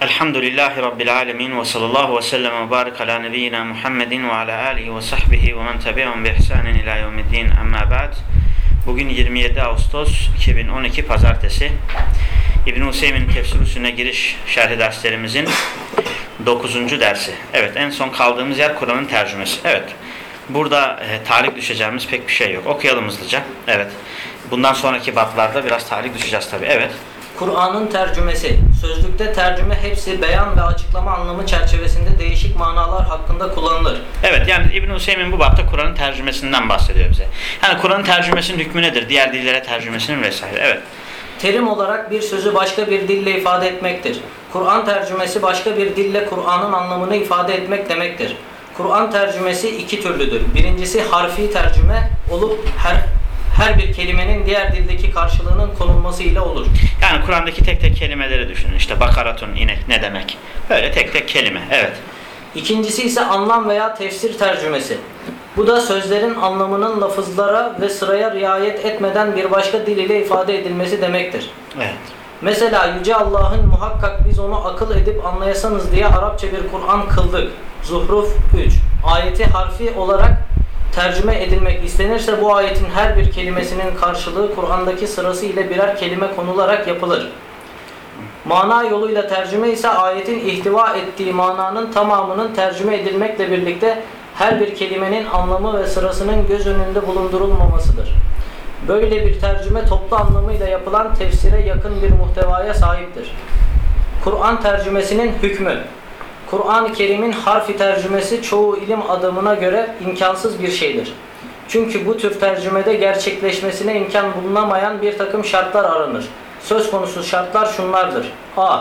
Elhamdülillahi Rabbil alemin ve sallallahu ve sellem ve barik ala nebiyyina Muhammedin ve ala alihi ve sahbihi ve men tebi'un bi ihsanin ila yevmiddin amma ba'd. Bugün 27 Ağustos 2012 Pazartesi. İbn-i Hüseyin'in tefsir usulüne giriş şerhi derslerimizin 9. dersi. Evet en son kaldığımız yer Kur'an'ın tercümesi. Evet. Burada e, tarih düşeceğimiz pek bir şey yok. Okuyalım hızlıca. Evet. Bundan sonraki batlarda biraz tarih düşeceğiz tabi. Evet. Kur'an'ın tercümesi. Sözlükte tercüme hepsi beyan ve açıklama anlamı çerçevesinde değişik manalar hakkında kullanılır. Evet yani İbn Hüseyin bu bapta Kur'an'ın tercümesinden bahsediyor bize. Yani Kur'an'ın tercümesinin hükmü nedir? Diğer dillere tercümesinin vesaire. Evet. Terim olarak bir sözü başka bir dille ifade etmektir. Kur'an tercümesi başka bir dille Kur'an'ın anlamını ifade etmek demektir. Kur'an tercümesi iki türlüdür. Birincisi harfi tercüme olup her her bir kelimenin diğer dildeki karşılığının konulması ile olur. Yani Kur'an'daki tek tek kelimeleri düşünün. İşte bakaratun inek ne demek? Böyle tek tek kelime. Evet. İkincisi ise anlam veya tefsir tercümesi. Bu da sözlerin anlamının lafızlara ve sıraya riayet etmeden bir başka dil ile ifade edilmesi demektir. Evet. Mesela Yüce Allah'ın muhakkak biz onu akıl edip anlayasanız diye Arapça bir Kur'an kıldık. Zuhruf 3. Ayeti harfi olarak tercüme edilmek istenirse bu ayetin her bir kelimesinin karşılığı Kur'an'daki sırası ile birer kelime konularak yapılır. Mana yoluyla tercüme ise ayetin ihtiva ettiği mananın tamamının tercüme edilmekle birlikte her bir kelimenin anlamı ve sırasının göz önünde bulundurulmamasıdır. Böyle bir tercüme toplu anlamıyla yapılan tefsire yakın bir muhtevaya sahiptir. Kur'an tercümesinin hükmü Kur'an-ı Kerim'in harfi tercümesi çoğu ilim adamına göre imkansız bir şeydir. Çünkü bu tür tercümede gerçekleşmesine imkan bulunamayan bir takım şartlar aranır. Söz konusu şartlar şunlardır. A.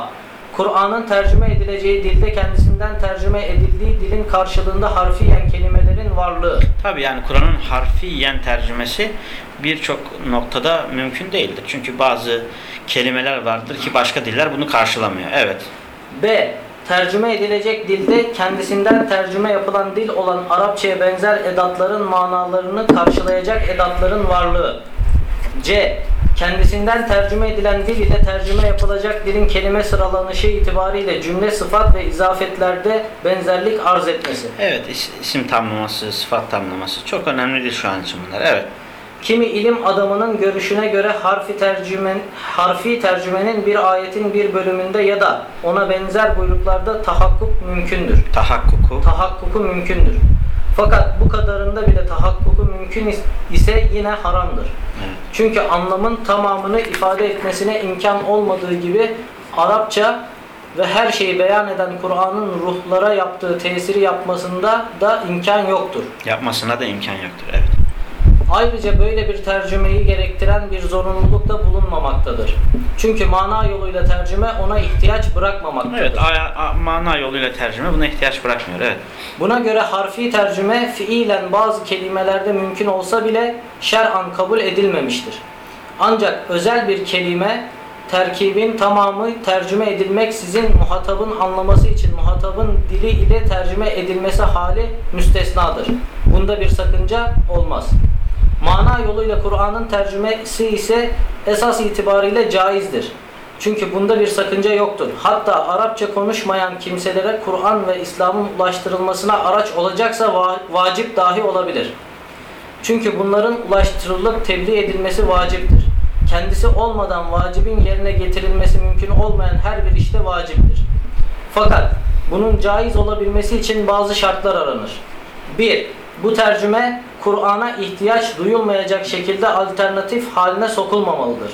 Kur'an'ın tercüme edileceği dilde kendisinden tercüme edildiği dilin karşılığında harfiyen kelimelerin varlığı. Tabi yani Kur'an'ın harfiyen tercümesi birçok noktada mümkün değildir. Çünkü bazı kelimeler vardır ki başka diller bunu karşılamıyor. Evet. B. Tercüme edilecek dilde kendisinden tercüme yapılan dil olan Arapçaya benzer edatların manalarını karşılayacak edatların varlığı. C. Kendisinden tercüme edilen dil ile tercüme yapılacak dilin kelime sıralanışı itibariyle cümle sıfat ve izafetlerde benzerlik arz etmesi. Evet is- isim tamlaması, sıfat tamlaması çok önemlidir şu an için bunlar. Evet. Kimi ilim adamının görüşüne göre harfi tercümen harfi tercümenin bir ayetin bir bölümünde ya da ona benzer buyruklarda tahakkuk mümkündür. Tahakkuku. Tahakkuku mümkündür. Fakat bu kadarında bile tahakkuku mümkün is- ise yine haramdır. Evet. Çünkü anlamın tamamını ifade etmesine imkan olmadığı gibi Arapça ve her şeyi beyan eden Kur'an'ın ruhlara yaptığı tesiri yapmasında da imkan yoktur. Yapmasına da imkan yoktur. Evet. Ayrıca böyle bir tercümeyi gerektiren bir zorunluluk da bulunmamaktadır. Çünkü mana yoluyla tercüme ona ihtiyaç bırakmamaktadır. Evet, aya- a- mana yoluyla tercüme buna ihtiyaç bırakmıyor. Evet. Buna göre harfi tercüme fiilen bazı kelimelerde mümkün olsa bile şer'an kabul edilmemiştir. Ancak özel bir kelime terkibin tamamı tercüme edilmeksizin muhatabın anlaması için muhatabın dili ile tercüme edilmesi hali müstesnadır. Bunda bir sakınca olmaz. Mana yoluyla Kur'an'ın tercümesi ise esas itibariyle caizdir. Çünkü bunda bir sakınca yoktur. Hatta Arapça konuşmayan kimselere Kur'an ve İslam'ın ulaştırılmasına araç olacaksa va- vacip dahi olabilir. Çünkü bunların ulaştırılıp tebliğ edilmesi vaciptir. Kendisi olmadan vacibin yerine getirilmesi mümkün olmayan her bir işte vaciptir. Fakat bunun caiz olabilmesi için bazı şartlar aranır. 1. Bu tercüme Kur'an'a ihtiyaç duyulmayacak şekilde alternatif haline sokulmamalıdır.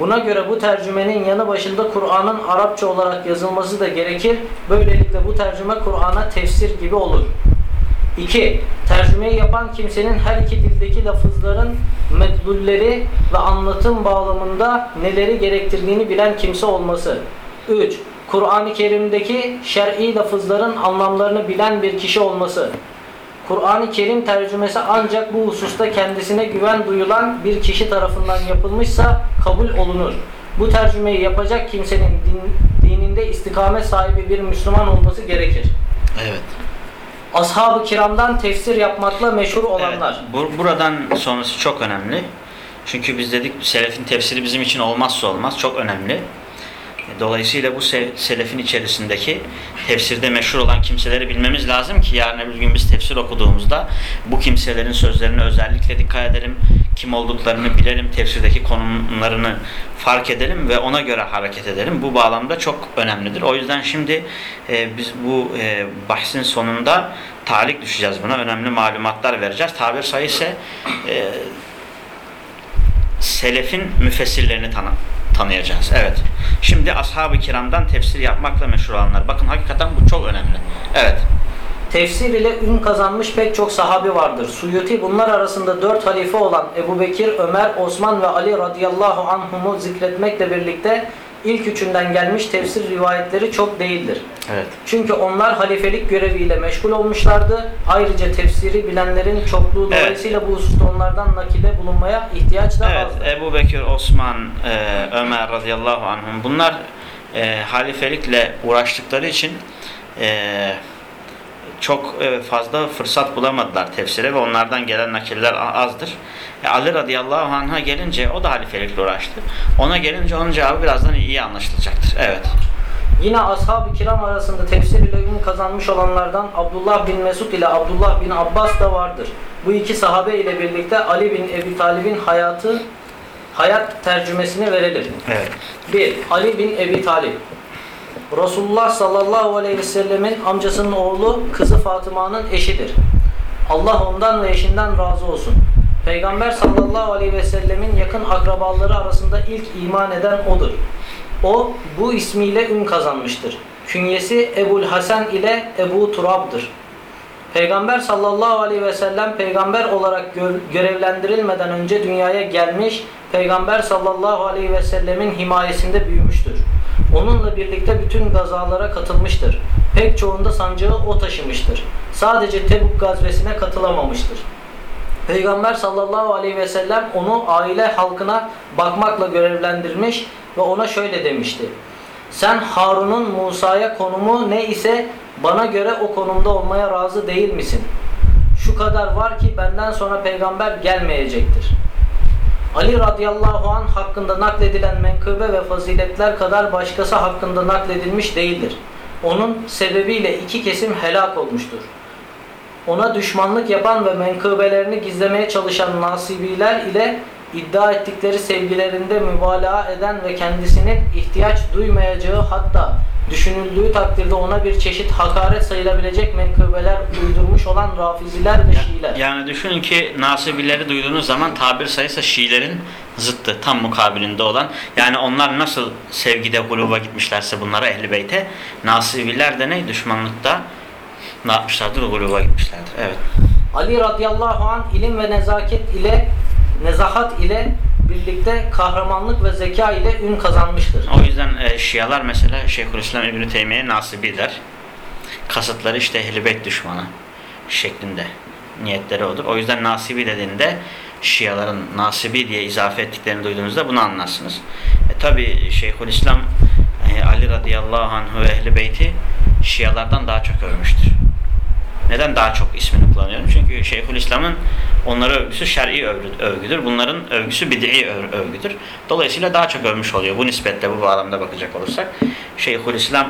Buna göre bu tercümenin yanı başında Kur'an'ın Arapça olarak yazılması da gerekir. Böylelikle bu tercüme Kur'an'a tefsir gibi olur. 2. Tercümeyi yapan kimsenin her iki dildeki lafızların medlulleri ve anlatım bağlamında neleri gerektirdiğini bilen kimse olması. 3. Kur'an-ı Kerim'deki şer'i lafızların anlamlarını bilen bir kişi olması. Kur'an-ı Kerim tercümesi ancak bu hususta kendisine güven duyulan bir kişi tarafından yapılmışsa kabul olunur. Bu tercümeyi yapacak kimsenin din- dininde istikamet sahibi bir Müslüman olması gerekir. Evet. Ashab-ı kiramdan tefsir yapmakla meşhur olanlar. Evet, bu, buradan sonrası çok önemli. Çünkü biz dedik selefin tefsiri bizim için olmazsa olmaz. Çok önemli. Dolayısıyla bu se selefin içerisindeki tefsirde meşhur olan kimseleri bilmemiz lazım ki yarın öbür gün biz tefsir okuduğumuzda bu kimselerin sözlerine özellikle dikkat edelim. Kim olduklarını bilelim, tefsirdeki konumlarını fark edelim ve ona göre hareket edelim. Bu bağlamda çok önemlidir. O yüzden şimdi e, biz bu e, bahsin sonunda talik düşeceğiz buna. Önemli malumatlar vereceğiz. Tabir sayı ise e, selefin müfessirlerini tanı tanıyacağız. Evet. Şimdi ashab-ı kiramdan tefsir yapmakla meşhur olanlar. Bakın hakikaten bu çok önemli. Evet. Tefsir ile ün kazanmış pek çok sahabi vardır. Suyuti bunlar arasında dört halife olan Ebu Bekir, Ömer, Osman ve Ali radıyallahu anhumu zikretmekle birlikte ilk üçünden gelmiş tefsir rivayetleri çok değildir. Evet. Çünkü onlar halifelik göreviyle meşgul olmuşlardı. Ayrıca tefsiri bilenlerin çokluğu Evet. dolayısıyla bu hususta onlardan nakile bulunmaya ihtiyaç da Evet, azdır. Ebu Bekir, Osman, e, Ömer radıyallahu anhum bunlar e, halifelikle uğraştıkları için e, çok e, fazla fırsat bulamadılar tefsire ve onlardan gelen nakiller azdır. E, Ali radıyallahu anh'a gelince o da halifelikle uğraştı. Ona gelince onun cevabı birazdan iyi anlaşılacaktır. Evet. Yine ashab-ı kiram arasında tefsir ile ün kazanmış olanlardan Abdullah bin Mesud ile Abdullah bin Abbas da vardır. Bu iki sahabe ile birlikte Ali bin Ebi Talib'in hayatı hayat tercümesini verelim. Evet. 1. Ali bin Ebi Talib Resulullah sallallahu aleyhi ve sellemin amcasının oğlu kızı Fatıma'nın eşidir. Allah ondan ve eşinden razı olsun. Peygamber sallallahu aleyhi ve sellemin yakın akrabaları arasında ilk iman eden odur. O bu ismiyle ün kazanmıştır. Künyesi Ebul Hasan ile Ebu Turab'dır. Peygamber sallallahu aleyhi ve sellem peygamber olarak gö- görevlendirilmeden önce dünyaya gelmiş, Peygamber sallallahu aleyhi ve sellemin himayesinde büyümüştür. Onunla birlikte bütün gazalara katılmıştır. Pek çoğunda sancağı o taşımıştır. Sadece Tebuk gazvesine katılamamıştır. Peygamber sallallahu aleyhi ve sellem onu aile halkına bakmakla görevlendirmiş ve ona şöyle demişti. Sen Harun'un Musa'ya konumu ne ise bana göre o konumda olmaya razı değil misin? Şu kadar var ki benden sonra peygamber gelmeyecektir. Ali radıyallahu an hakkında nakledilen menkıbe ve faziletler kadar başkası hakkında nakledilmiş değildir. Onun sebebiyle iki kesim helak olmuştur. Ona düşmanlık yapan ve menkıbelerini gizlemeye çalışan nasibiler ile iddia ettikleri sevgilerinde mübalağa eden ve kendisinin ihtiyaç duymayacağı hatta düşünüldüğü takdirde ona bir çeşit hakaret sayılabilecek menkıbeler uydurmuş olan rafiziler ve şiiler. Yani düşünün ki nasibileri duyduğunuz zaman tabir sayısı Şiilerin zıttı, tam mukabilinde olan. Yani onlar nasıl sevgide guluba gitmişlerse bunlara ehli beyte, nasibiler de ne? Düşmanlıkta ne yapmışlardır? Guluba gitmişlerdir. Evet. Ali radıyallahu an ilim ve nezaket ile nezahat ile birlikte kahramanlık ve zeka ile ün kazanmıştır. O yüzden e, Şialar mesela Şeyhülislam İbn Teymiye nasibi der. Kasıtları işte ehl düşmanı şeklinde niyetleri odur. O yüzden nasibi dediğinde Şiaların nasibi diye izafe ettiklerini duyduğunuzda bunu anlarsınız. E, Tabi Şeyhülislam e, Ali radıyallahu anh ve ehl beyti Şialardan daha çok övmüştür. Neden daha çok ismini kullanıyorum? Çünkü Şeyhülislam'ın onlara övgüsü şer'i övgü- övgüdür. Bunların övgüsü bid'i öv- övgüdür. Dolayısıyla daha çok övmüş oluyor. Bu nispetle bu bağlamda bakacak olursak. Şeyhülislam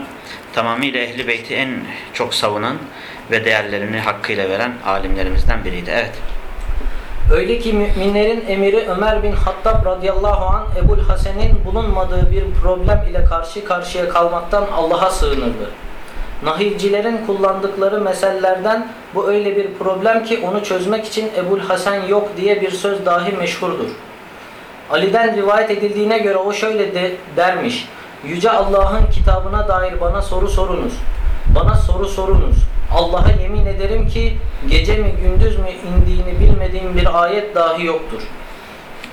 tamamıyla ehli beyti en çok savunan ve değerlerini hakkıyla veren alimlerimizden biriydi. Evet. Öyle ki müminlerin emiri Ömer bin Hattab radıyallahu an Ebul Hasen'in bulunmadığı bir problem ile karşı karşıya kalmaktan Allah'a sığınırdı. Nahilcilerin kullandıkları mesellerden bu öyle bir problem ki onu çözmek için Ebul Hasan yok diye bir söz dahi meşhurdur. Ali'den rivayet edildiğine göre o şöyle de, dermiş. Yüce Allah'ın kitabına dair bana soru sorunuz. Bana soru sorunuz. Allah'a yemin ederim ki gece mi gündüz mü indiğini bilmediğim bir ayet dahi yoktur.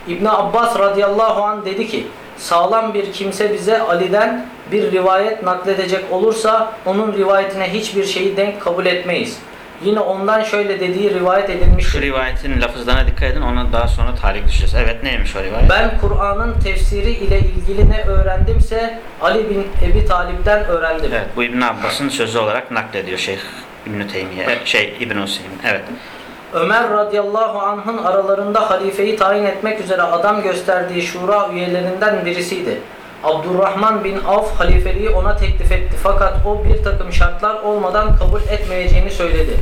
İbn Abbas radıyallahu an dedi ki sağlam bir kimse bize Ali'den bir rivayet nakledecek olursa onun rivayetine hiçbir şeyi denk kabul etmeyiz. Yine ondan şöyle dediği rivayet Şu edilmiştir. rivayetin lafızlarına dikkat edin. Ona daha sonra tarih düşeceğiz. Evet neymiş o rivayet? Ben Kur'an'ın tefsiri ile ilgili ne öğrendimse Ali bin Ebi Talip'ten öğrendim. Evet, bu İbn Abbas'ın sözü olarak naklediyor Şeyh İbn Teymiye, şey İbn Hüseyin. Evet. Ömer radıyallahu anh'ın aralarında halifeyi tayin etmek üzere adam gösterdiği şura üyelerinden birisiydi. Abdurrahman bin Avf halifeliği ona teklif etti fakat o bir takım şartlar olmadan kabul etmeyeceğini söyledi.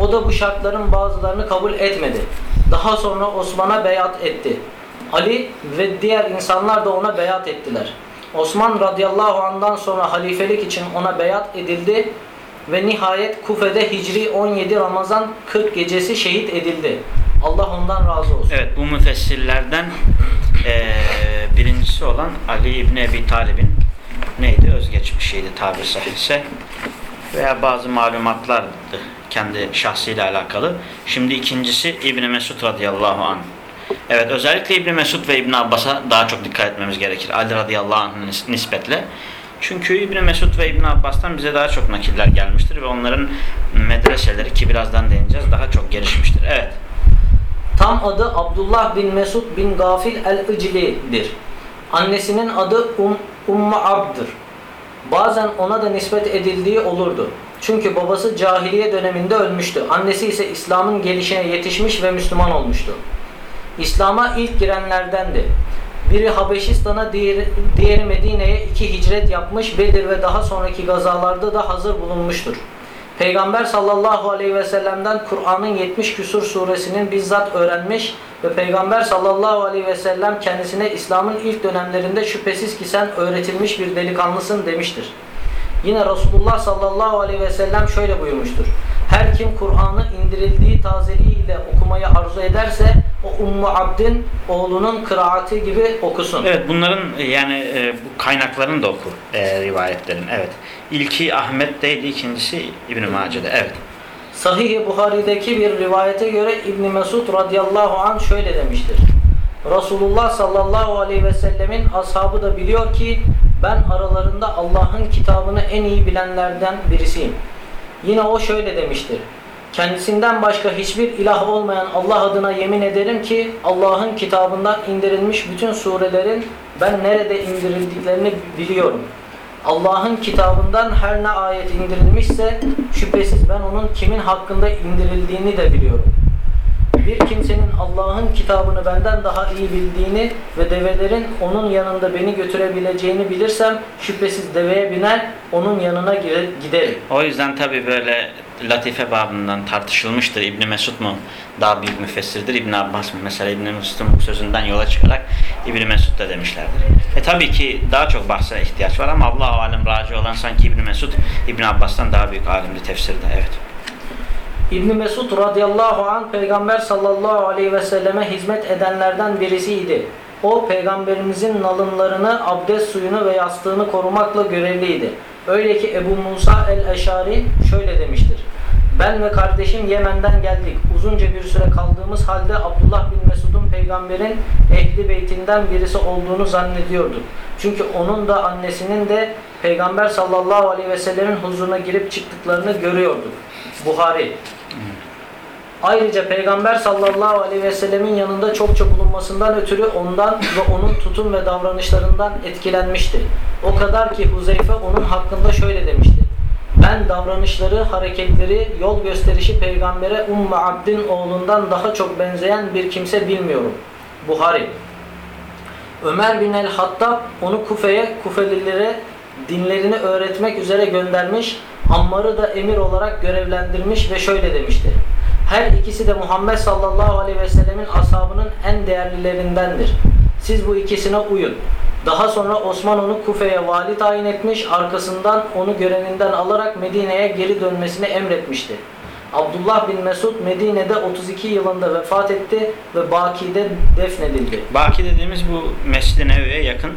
O da bu şartların bazılarını kabul etmedi. Daha sonra Osman'a beyat etti. Ali ve diğer insanlar da ona beyat ettiler. Osman radıyallahu anh'dan sonra halifelik için ona beyat edildi ve nihayet Kufe'de Hicri 17 Ramazan 40 gecesi şehit edildi. Allah ondan razı olsun. Evet bu müfessirlerden eee, birincisi olan Ali İbni Ebi Talib'in neydi? Özgeçmişiydi tabir sahilse. Veya bazı malumatlardı kendi şahsıyla alakalı. Şimdi ikincisi İbni Mesud radıyallahu anh. Evet özellikle İbni Mesud ve İbni Abbas'a daha çok dikkat etmemiz gerekir. Ali radıyallahu anh'ın nis- nispetle. Çünkü İbni Mesud ve İbni Abbas'tan bize daha çok nakiller gelmiştir ve onların medreseleri ki birazdan değineceğiz daha çok gelişmiştir. Evet. Tam adı Abdullah bin Mesud bin Gafil el-İcli'dir. Annesinin adı um, Ummu Abd'dır. Bazen ona da nispet edildiği olurdu. Çünkü babası cahiliye döneminde ölmüştü. Annesi ise İslam'ın gelişine yetişmiş ve Müslüman olmuştu. İslam'a ilk girenlerdendi. Biri Habeşistan'a, diğeri, diğeri Medine'ye iki hicret yapmış, Bedir ve daha sonraki gazalarda da hazır bulunmuştur. Peygamber sallallahu aleyhi ve sellem'den Kur'an'ın 70 küsur suresinin bizzat öğrenmiş ve Peygamber sallallahu aleyhi ve sellem kendisine İslam'ın ilk dönemlerinde şüphesiz ki sen öğretilmiş bir delikanlısın demiştir. Yine Resulullah sallallahu aleyhi ve sellem şöyle buyurmuştur. Her kim Kur'an'ı indirildiği tazeliğiyle okumayı arzu ederse o Ummu Abd'in oğlunun kıraati gibi okusun. Evet bunların e, yani e, bu da oku e, rivayetlerin. Evet. İlki Ahmet'teydi, ikincisi İbn Mace'de. Evet. Sahih-i Buhari'deki bir rivayete göre İbn Mesud radıyallahu anh şöyle demiştir. Resulullah sallallahu aleyhi ve sellemin ashabı da biliyor ki ben aralarında Allah'ın kitabını en iyi bilenlerden birisiyim. Yine o şöyle demiştir. Kendisinden başka hiçbir ilah olmayan Allah adına yemin ederim ki Allah'ın kitabından indirilmiş bütün surelerin ben nerede indirildiklerini biliyorum. Allah'ın kitabından her ne ayet indirilmişse şüphesiz ben onun kimin hakkında indirildiğini de biliyorum. Bir kimsenin Allah'ın kitabını benden daha iyi bildiğini ve develerin onun yanında beni götürebileceğini bilirsem şüphesiz deveye biner onun yanına giderim. O yüzden tabi böyle latife babından tartışılmıştır. İbn Mesud mu daha büyük müfessirdir, İbn Abbas mı? Mesela İbn Mesud'un bu sözünden yola çıkarak İbn Mesud da demişlerdir. E tabii ki daha çok bahse ihtiyaç var ama Allah alem raci olan sanki İbn Mesud İbn Abbas'tan daha büyük alimdi tefsirde. Evet. İbn Mesud radıyallahu anh peygamber sallallahu aleyhi ve selleme hizmet edenlerden birisiydi. O peygamberimizin nalınlarını, abdest suyunu ve yastığını korumakla görevliydi. Öyle ki Ebu Musa el-Eşari şöyle demiştir. Ben ve kardeşim Yemen'den geldik. Uzunca bir süre kaldığımız halde Abdullah bin Mesud'un peygamberin ehli beytinden birisi olduğunu zannediyorduk. Çünkü onun da annesinin de peygamber sallallahu aleyhi ve sellemin huzuruna girip çıktıklarını görüyorduk. Buhari Ayrıca Peygamber sallallahu aleyhi ve sellemin yanında çokça bulunmasından ötürü ondan ve onun tutum ve davranışlarından etkilenmişti. O kadar ki Huzeyfe onun hakkında şöyle demişti. Ben davranışları, hareketleri, yol gösterişi peygambere Ummu Abdin oğlundan daha çok benzeyen bir kimse bilmiyorum. Buhari Ömer bin el-Hattab onu Kufe'ye, Kufelilere dinlerini öğretmek üzere göndermiş, Ammar'ı da emir olarak görevlendirmiş ve şöyle demişti. Her ikisi de Muhammed sallallahu aleyhi ve sellemin ashabının en değerlilerindendir. Siz bu ikisine uyun. Daha sonra Osman onu Kufe'ye vali tayin etmiş, arkasından onu görevinden alarak Medine'ye geri dönmesini emretmişti. Abdullah bin Mesud Medine'de 32 yılında vefat etti ve Baki'de defnedildi. Baki dediğimiz bu Mescid-i Nebevi'ye yakın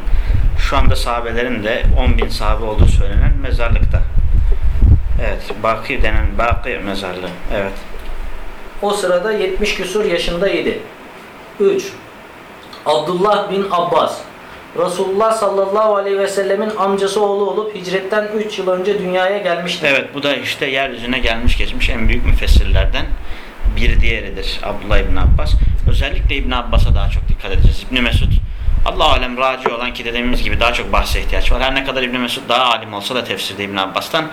şu anda sahabelerin de 10 bin sahabe olduğu söylenen mezarlıkta. Evet, Baki denen Baki mezarlığı. Evet. O sırada 70 küsur yaşındaydı. 3. Abdullah bin Abbas Resulullah sallallahu aleyhi ve sellemin amcası oğlu olup hicretten 3 yıl önce dünyaya gelmiştir. Evet, bu da işte yeryüzüne gelmiş geçmiş en büyük müfessirlerden bir diğeridir Abdullah İbn Abbas. Özellikle İbn Abbas'a daha çok dikkat edeceğiz. İbn Mesud Allah alem raci olan ki dediğimiz gibi daha çok bahse ihtiyaç var. Her ne kadar İbn Mesud daha alim olsa da tefsirde İbn Abbas'tan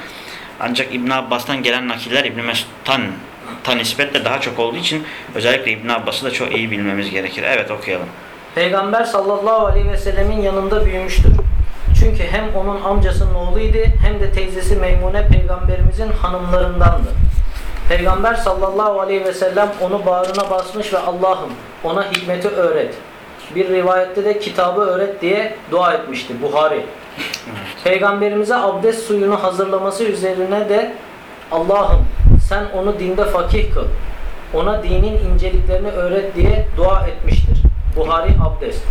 ancak İbn Abbas'tan gelen nakiller İbn Mesud'tan ta nispetle daha çok olduğu için özellikle İbn Abbas'ı da çok iyi bilmemiz gerekir. Evet okuyalım. Peygamber sallallahu aleyhi ve sellemin yanında büyümüştür. Çünkü hem onun amcasının oğluydu hem de teyzesi Meymune peygamberimizin hanımlarındandı. Peygamber sallallahu aleyhi ve sellem onu bağrına basmış ve Allah'ım ona hikmeti öğret. Bir rivayette de kitabı öğret diye dua etmişti Buhari. Peygamberimize abdest suyunu hazırlaması üzerine de Allah'ım sen onu dinde fakih kıl. Ona dinin inceliklerini öğret diye dua etmiştir. Buhari abdest.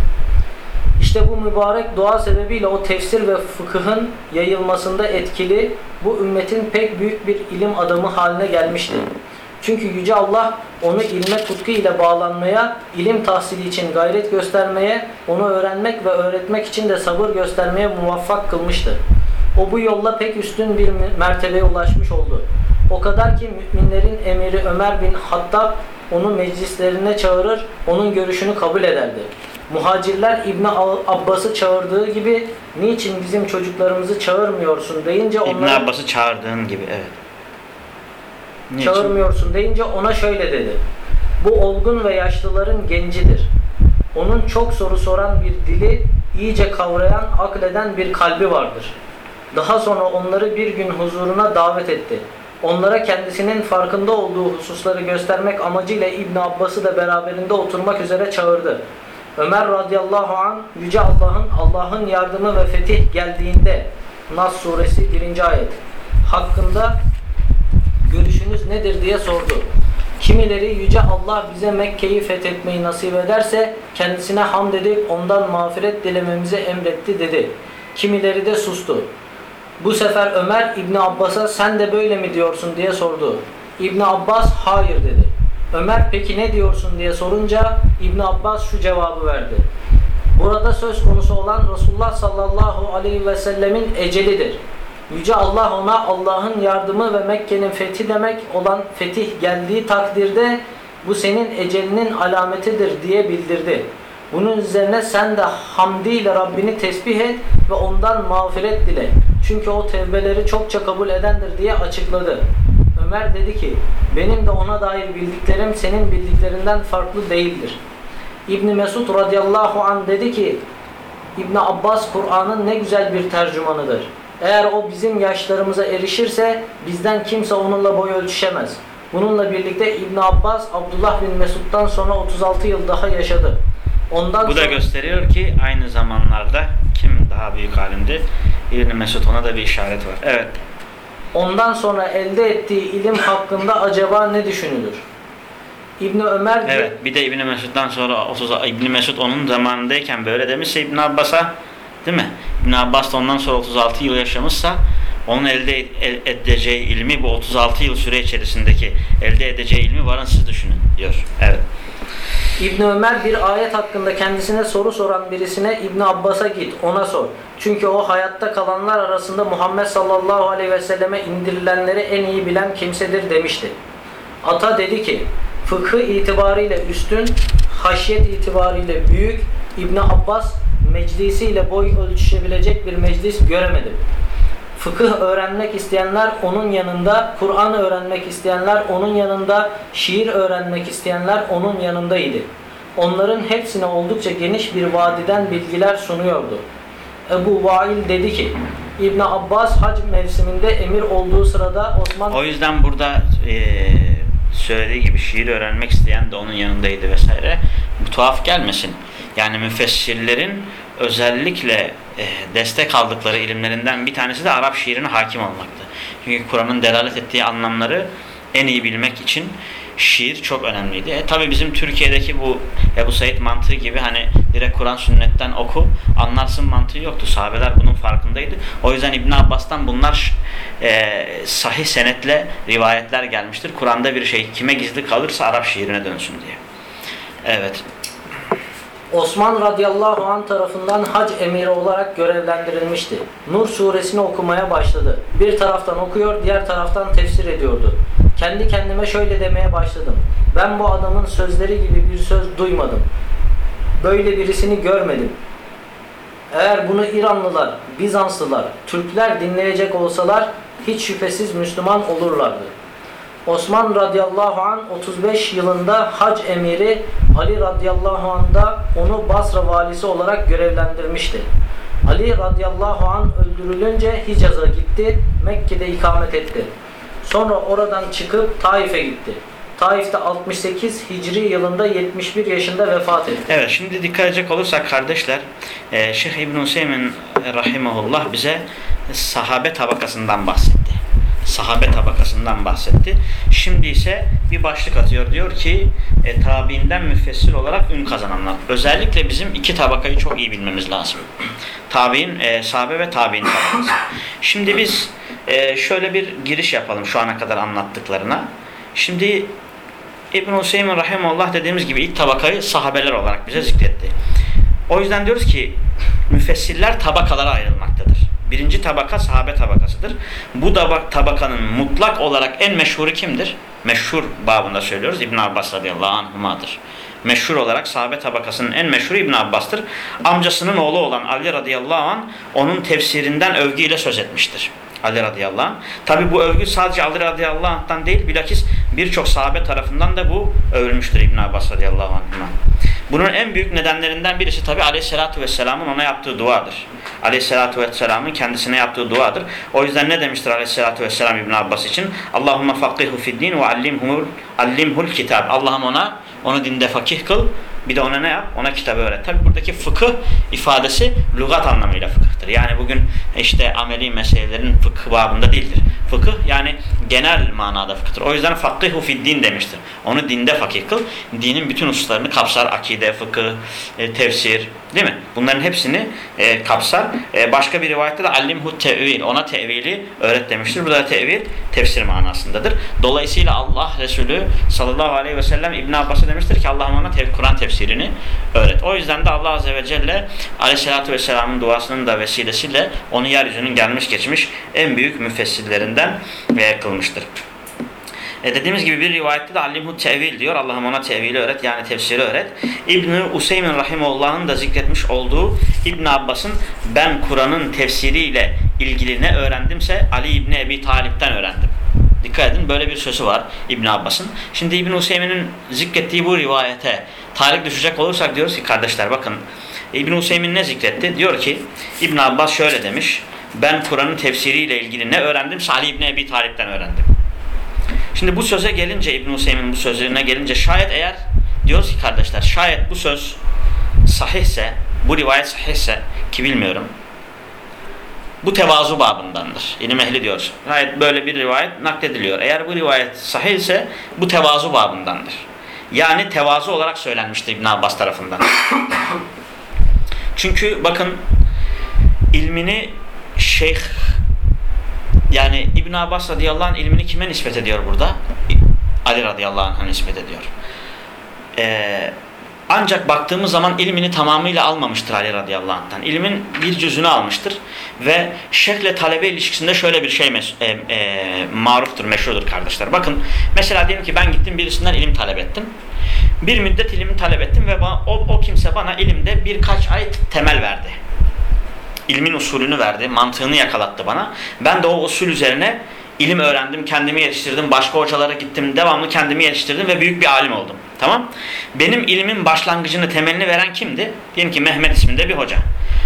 İşte bu mübarek dua sebebiyle o tefsir ve fıkıhın yayılmasında etkili bu ümmetin pek büyük bir ilim adamı haline gelmiştir. Çünkü Yüce Allah onu ilme tutku ile bağlanmaya, ilim tahsili için gayret göstermeye, onu öğrenmek ve öğretmek için de sabır göstermeye muvaffak kılmıştır. O bu yolla pek üstün bir mertebeye ulaşmış oldu. O kadar ki müminlerin emiri Ömer bin Hattab onu meclislerine çağırır, onun görüşünü kabul ederdi. Muhacirler İbni Abbas'ı çağırdığı gibi niçin bizim çocuklarımızı çağırmıyorsun deyince İbn onlara Abbas'ı çağırdığın gibi evet. Niçin? çağırmıyorsun deyince ona şöyle dedi. Bu olgun ve yaşlıların gencidir. Onun çok soru soran bir dili, iyice kavrayan, akleden bir kalbi vardır. Daha sonra onları bir gün huzuruna davet etti. Onlara kendisinin farkında olduğu hususları göstermek amacıyla İbn Abbas'ı da beraberinde oturmak üzere çağırdı. Ömer radıyallahu an yüce Allah'ın Allah'ın yardımı ve fetih geldiğinde Nas suresi 1. ayet hakkında nedir diye sordu. Kimileri yüce Allah bize Mekke'yi fethetmeyi nasip ederse kendisine hamd edip ondan mağfiret dilememizi emretti dedi. Kimileri de sustu. Bu sefer Ömer İbni Abbas'a sen de böyle mi diyorsun diye sordu. İbni Abbas hayır dedi. Ömer peki ne diyorsun diye sorunca İbni Abbas şu cevabı verdi. Burada söz konusu olan Resulullah sallallahu aleyhi ve sellemin ecelidir. Yüce Allah ona Allah'ın yardımı ve Mekke'nin fethi demek olan fetih geldiği takdirde bu senin ecelinin alametidir diye bildirdi. Bunun üzerine sen de hamdiyle Rabbini tesbih et ve ondan mağfiret dile. Çünkü o tevbeleri çokça kabul edendir diye açıkladı. Ömer dedi ki benim de ona dair bildiklerim senin bildiklerinden farklı değildir. İbni Mesud radıyallahu an dedi ki İbn Abbas Kur'an'ın ne güzel bir tercümanıdır. Eğer o bizim yaşlarımıza erişirse bizden kimse onunla boy ölçüşemez. Bununla birlikte İbn Abbas Abdullah bin Mesud'dan sonra 36 yıl daha yaşadı. Ondan Bu da sonra gösteriyor ki aynı zamanlarda kim daha büyük alimdi? İbn Mesud ona da bir işaret var. Evet. ondan sonra elde ettiği ilim hakkında acaba ne düşünülür? İbn Ömer de- Evet. Bir de İbn Mesud'dan sonra 30 İbn Mesud onun zamanındayken böyle demişse İbn Abbas'a değil mi? İbn Abbas da ondan sonra 36 yıl yaşamışsa onun elde edeceği ilmi bu 36 yıl süre içerisindeki elde edeceği ilmi varın siz düşünün diyor. Evet. İbn Ömer bir ayet hakkında kendisine soru soran birisine İbn Abbas'a git ona sor. Çünkü o hayatta kalanlar arasında Muhammed sallallahu aleyhi ve selleme indirilenleri en iyi bilen kimsedir demişti. Ata dedi ki fıkıh itibariyle üstün, haşyet itibariyle büyük İbn Abbas meclisiyle boy ölçüşebilecek bir meclis göremedim. Fıkıh öğrenmek isteyenler onun yanında, Kur'an öğrenmek isteyenler onun yanında, şiir öğrenmek isteyenler onun yanındaydı. Onların hepsine oldukça geniş bir vadiden bilgiler sunuyordu. Ebu Vail dedi ki, İbn Abbas hac mevsiminde emir olduğu sırada Osman O yüzden burada eee, söylediği gibi şiir öğrenmek isteyen de onun yanındaydı vesaire. Bu tuhaf gelmesin. Yani müfessirlerin özellikle eee, destek aldıkları ilimlerinden bir tanesi de Arap şiirine hakim olmaktı. Çünkü Kur'an'ın delalet ettiği anlamları en iyi bilmek için şiir çok önemliydi. E, tabii bizim Türkiye'deki bu Ebu Said mantığı gibi hani direkt Kur'an sünnetten oku anlarsın mantığı yoktu. Sahabeler bunun farkındaydı. O yüzden İbn Abbas'tan bunlar e, sahih senetle rivayetler gelmiştir. Kur'an'da bir şey kime gizli kalırsa Arap şiirine dönsün diye. Evet. Osman radıyallahu an tarafından hac emiri olarak görevlendirilmişti. Nur suresini okumaya başladı. Bir taraftan okuyor, diğer taraftan tefsir ediyordu. Kendi kendime şöyle demeye başladım. Ben bu adamın sözleri gibi bir söz duymadım. Böyle birisini görmedim. Eğer bunu İranlılar, Bizanslılar, Türkler dinleyecek olsalar hiç şüphesiz Müslüman olurlardı. Osman radıyallahu an 35 yılında hac emiri Ali radıyallahu anh da onu Basra valisi olarak görevlendirmişti. Ali radıyallahu anh öldürülünce Hicaz'a gitti, Mekke'de ikamet etti. Sonra oradan çıkıp Taif'e gitti. Taif'te 68 Hicri yılında 71 yaşında vefat etti. Evet şimdi dikkat edecek olursak kardeşler e, Şeyh İbn Hüseyin rahimahullah bize sahabe tabakasından bahsetti. Sahabe tabakasından bahsetti. Şimdi ise bir başlık atıyor. Diyor ki e, tabiinden müfessir olarak ün kazananlar. Özellikle bizim iki tabakayı çok iyi bilmemiz lazım. Tabiin, e, sahabe ve tabiin tabakası. Şimdi biz e, şöyle bir giriş yapalım şu ana kadar anlattıklarına. Şimdi İbn-i Hüseyin Rahimullah dediğimiz gibi ilk tabakayı sahabeler olarak bize zikretti. O yüzden diyoruz ki müfessirler tabakalara ayrılmaktadır. Birinci tabaka sahabe tabakasıdır. Bu tabakanın mutlak olarak en meşhuru kimdir? Meşhur babında söylüyoruz. İbn Abbas radıyallahu anhuma'dır. Meşhur olarak sahabe tabakasının en meşhuru İbn Abbas'tır. Amcasının oğlu olan Ali radıyallahu anh onun tefsirinden övgüyle söz etmiştir. Ali radıyallahu anh. Tabi bu övgü sadece Ali radıyallahu anh'tan değil bilakis birçok sahabe tarafından da bu övülmüştür İbn Abbas radıyallahu anh'ına. Bunun en büyük nedenlerinden birisi tabi aleyhissalatu vesselamın ona yaptığı duadır. Aleyhissalatu vesselamın kendisine yaptığı duadır. O yüzden ne demiştir aleyhissalatu vesselam İbn Abbas için? Allahümme fakkihu fiddin ve allimhul, allimhul kitab. Allah'ım ona onu dinde fakih kıl bir de ona ne yap? Ona kitabı öğret. Tabi buradaki fıkıh ifadesi lügat anlamıyla fıkıhtır. Yani bugün işte ameli meselelerin fıkıh babında değildir. Fıkıh yani genel manada fıkıhtır. O yüzden fid din demiştir. Onu dinde fakih kıl. Dinin bütün hususlarını kapsar. Akide, fıkıh, e, tefsir değil mi? Bunların hepsini e, kapsar. E, başka bir rivayette de allimhu tevil. Ona tevili öğret demiştir. Burada tevil tefsir manasındadır. Dolayısıyla Allah Resulü sallallahu aleyhi ve sellem İbn Abbas'a demiştir ki Allah'ım ona Kur'an tefsirini öğret. O yüzden de Allah azze ve celle aleyhissalatü vesselamın duasının da vesilesiyle onu yeryüzünün gelmiş geçmiş en büyük müfessirlerinden ve kılmıştır. E dediğimiz gibi bir rivayette de allimhu tevil diyor. Allah'ım ona tevili öğret yani tefsiri öğret. İbn-i Useymin Rahimullah'ın da zikretmiş olduğu İbn Abbas'ın ben Kur'an'ın tefsiriyle ilgili ne öğrendimse Ali İbni Ebi Talip'ten öğrendim. Dikkat edin böyle bir sözü var İbn Abbas'ın. Şimdi İbn Hüseyin'in zikrettiği bu rivayete tarih düşecek olursak diyoruz ki kardeşler bakın İbn Hüseyin ne zikretti? Diyor ki İbn Abbas şöyle demiş. Ben Kur'an'ın tefsiriyle ilgili ne öğrendim? Salih İbni Ebi Talip'ten öğrendim. Şimdi bu söze gelince İbn Hüseyin'in bu sözüne gelince şayet eğer diyoruz ki kardeşler şayet bu söz sahihse, bu rivayet sahihse ki bilmiyorum. Bu tevazu babındandır. İlim ehli diyor. Şayet böyle bir rivayet naklediliyor. Eğer bu rivayet sahihse bu tevazu babındandır. Yani tevazu olarak söylenmiştir İbn Abbas tarafından. Çünkü bakın ilmini şeyh yani İbn Abbas radıyallahu anh ilmini kime nispet ediyor burada? Ali radıyallahu anh'a nispet ediyor. Ee, ancak baktığımız zaman ilmini tamamıyla almamıştır Ali radıyallahu anh'tan. İlmin bir cüzünü almıştır ve şeyhle talebe ilişkisinde şöyle bir şey e, e, maruftur, meşrudur kardeşler. Bakın mesela diyelim ki ben gittim birisinden ilim talep ettim. Bir müddet ilimi talep ettim ve o, o kimse bana ilimde birkaç ay temel verdi ilmin usulünü verdi, mantığını yakalattı bana. Ben de o usul üzerine ilim öğrendim, kendimi geliştirdim, başka hocalara gittim, devamlı kendimi geliştirdim ve büyük bir alim oldum. Tamam? Benim ilmin başlangıcını, temelini veren kimdi? Diyelim ki Mehmet isminde bir hoca.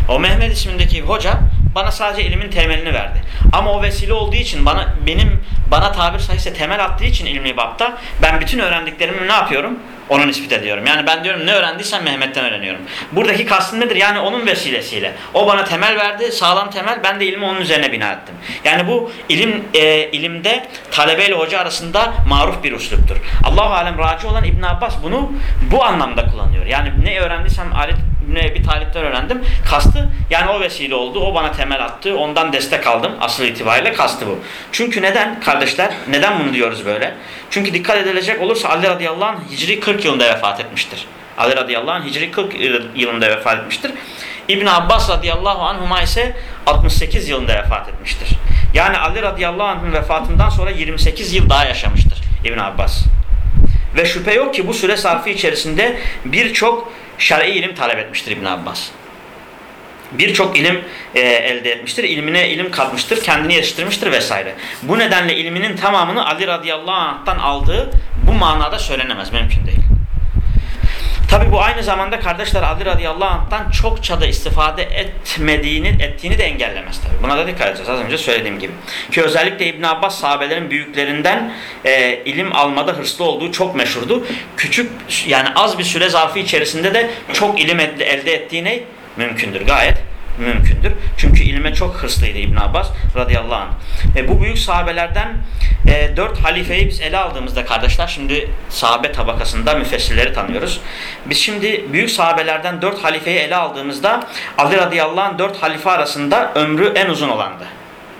O Mehmet ismindeki hoca bana sadece ilimin temelini verdi. Ama o vesile olduğu için bana benim bana tabir sahihse temel attığı için ilmi bapta ben bütün öğrendiklerimi ne yapıyorum? Onu nispet ediyorum. Yani ben diyorum ne öğrendiysem Mehmet'ten öğreniyorum. Buradaki kastım nedir? Yani onun vesilesiyle. O bana temel verdi, sağlam temel. Ben de ilmi onun üzerine bina ettim. Yani bu ilim e, ilimde talebe ile hoca arasında maruf bir usluptur. Allahu alem raci olan İbn Abbas bunu bu anlamda kullanıyor. Yani ne öğrendiysem alet İbn bir Talip'ten öğrendim. Kastı yani o vesile oldu. O bana temel attı. Ondan destek aldım. Asıl itibariyle kastı bu. Çünkü neden kardeşler? Neden bunu diyoruz böyle? Çünkü dikkat edilecek olursa Ali radıyallahu anh Hicri 40 yılında vefat etmiştir. Ali radıyallahu anh Hicri 40 yılında vefat etmiştir. İbn Abbas radıyallahu anhuma ise 68 yılında vefat etmiştir. Yani Ali radıyallahu anh'ın vefatından sonra 28 yıl daha yaşamıştır İbn Abbas. Ve şüphe yok ki bu süre sarfı içerisinde birçok şer'i ilim talep etmiştir İbn Abbas. Birçok ilim e, elde etmiştir. ilmine ilim katmıştır. Kendini yetiştirmiştir vesaire. Bu nedenle ilminin tamamını Ali radıyallahu anh'tan aldığı bu manada söylenemez. Mümkün değil. Tabi bu aynı zamanda kardeşler Ali radıyallahu anh'tan çokça da istifade etmediğini, ettiğini de engellemez tabi. Buna da dikkat edeceğiz az önce söylediğim gibi. Ki özellikle İbn Abbas sahabelerin büyüklerinden e, ilim almada hırslı olduğu çok meşhurdu. Küçük yani az bir süre zarfı içerisinde de çok ilim elde ettiğine mümkündür gayet mümkündür. Çünkü ilme çok hırslıydı İbn Abbas radıyallahu anh. E, bu büyük sahabelerden e, dört halifeyi biz ele aldığımızda kardeşler şimdi sahabe tabakasında müfessirleri tanıyoruz. Biz şimdi büyük sahabelerden dört halifeyi ele aldığımızda Ali radıyallahu anh dört halife arasında ömrü en uzun olandı.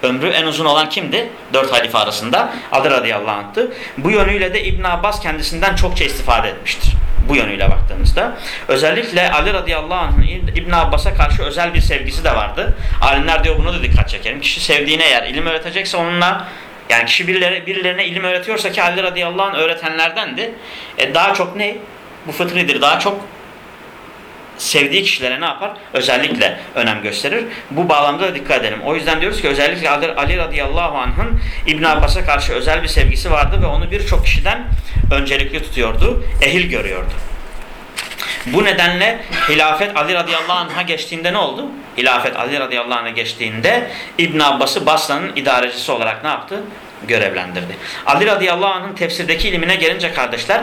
Ömrü en uzun olan kimdi? Dört halife arasında Ali radıyallahu anh'tı. Bu yönüyle de İbn Abbas kendisinden çokça istifade etmiştir bu yönüyle baktığımızda. Özellikle Ali radıyallahu anh'ın İbn Abbas'a karşı özel bir sevgisi de vardı. Alimler diyor bunu da dikkat çekelim. Kişi sevdiğine eğer ilim öğretecekse onunla yani kişi birileri, birilerine ilim öğretiyorsa ki Ali radıyallahu anh öğretenlerdendi. E daha çok ne? Bu fıtridir. Daha çok sevdiği kişilere ne yapar? Özellikle önem gösterir. Bu bağlamda da dikkat edelim. O yüzden diyoruz ki özellikle Ali, radıyallahu anh'ın İbn Abbas'a karşı özel bir sevgisi vardı ve onu birçok kişiden öncelikli tutuyordu, ehil görüyordu. Bu nedenle hilafet Ali radıyallahu anh'a geçtiğinde ne oldu? Hilafet Ali radıyallahu anh'a geçtiğinde İbn Abbas'ı Basra'nın idarecisi olarak ne yaptı? Görevlendirdi. Ali radıyallahu anh'ın tefsirdeki ilimine gelince kardeşler,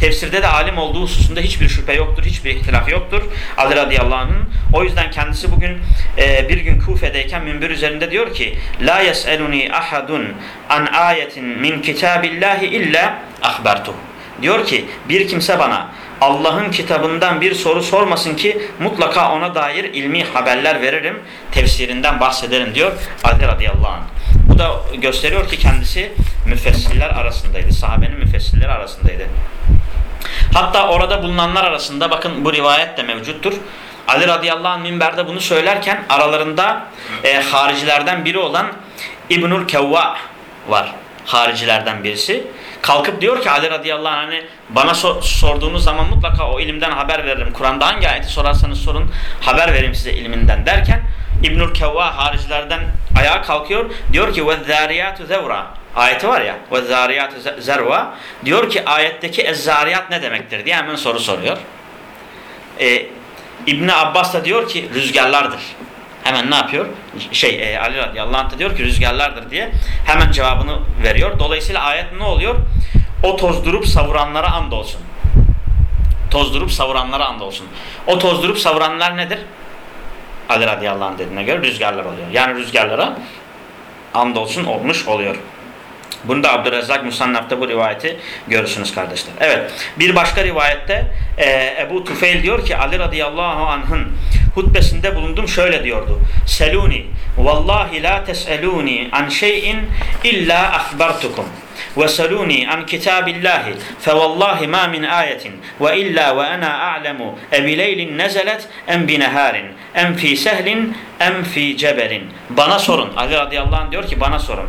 tefsirde de alim olduğu hususunda hiçbir şüphe yoktur, hiçbir ihtilaf yoktur. Ali radıyallahu anh'ın. O yüzden kendisi bugün e, bir gün Kufe'deyken minber üzerinde diyor ki, La yes'eluni ahadun an ayetin min kitabillahi illa ahbertuh. Diyor ki bir kimse bana Allah'ın kitabından bir soru sormasın ki mutlaka ona dair ilmi haberler veririm, tefsirinden bahsederim diyor Ali radıyallahu anh. Bu da gösteriyor ki kendisi müfessirler arasındaydı, sahabenin müfessirleri arasındaydı. Hatta orada bulunanlar arasında bakın bu rivayet de mevcuttur. Ali radıyallahu anh minberde bunu söylerken aralarında e, haricilerden biri olan İbnül Kevva var. Haricilerden birisi. Kalkıp diyor ki Ali radıyallahu anh hani bana so sorduğunuz zaman mutlaka o ilimden haber veririm. Kur'an'da hangi ayeti sorarsanız sorun haber vereyim size ilminden derken İbnül Kevva haricilerden ayağa kalkıyor. Diyor ki وَالذَّارِيَاتُ زَوْرًا Ayeti var ya وَالذَّارِيَاتُ zerva diyor ki ayetteki ezzariyat ne demektir diye hemen soru soruyor. Ee, İbn Abbas da diyor ki rüzgarlardır. Hemen ne yapıyor? Şey e, Ali radıyallahu anh da diyor ki rüzgarlardır diye hemen cevabını veriyor. Dolayısıyla ayet ne oluyor? O tozdurup savuranlara and olsun. Tozdurup savuranlara and olsun. O tozdurup savuranlar nedir? Ali radıyallahu anh dediğine göre rüzgarlar oluyor. Yani rüzgarlara andolsun olmuş oluyor. Bunu da Abdurrezzak Musannaf'ta bu rivayeti görürsünüz kardeşler. Evet bir başka rivayette e, Ebu Tufeil diyor ki Ali radıyallahu anh'ın hutbesinde bulundum şöyle diyordu. Seluni vallahi la tes'eluni an şeyin illa akhbartukum ve seluni an kitabillahi fe vallahi ma min ayetin ve illa ve ana a'lemu e bileylin nezelet en em fi cebelin. Bana sorun. Ali radıyallahu anh diyor ki bana sorun.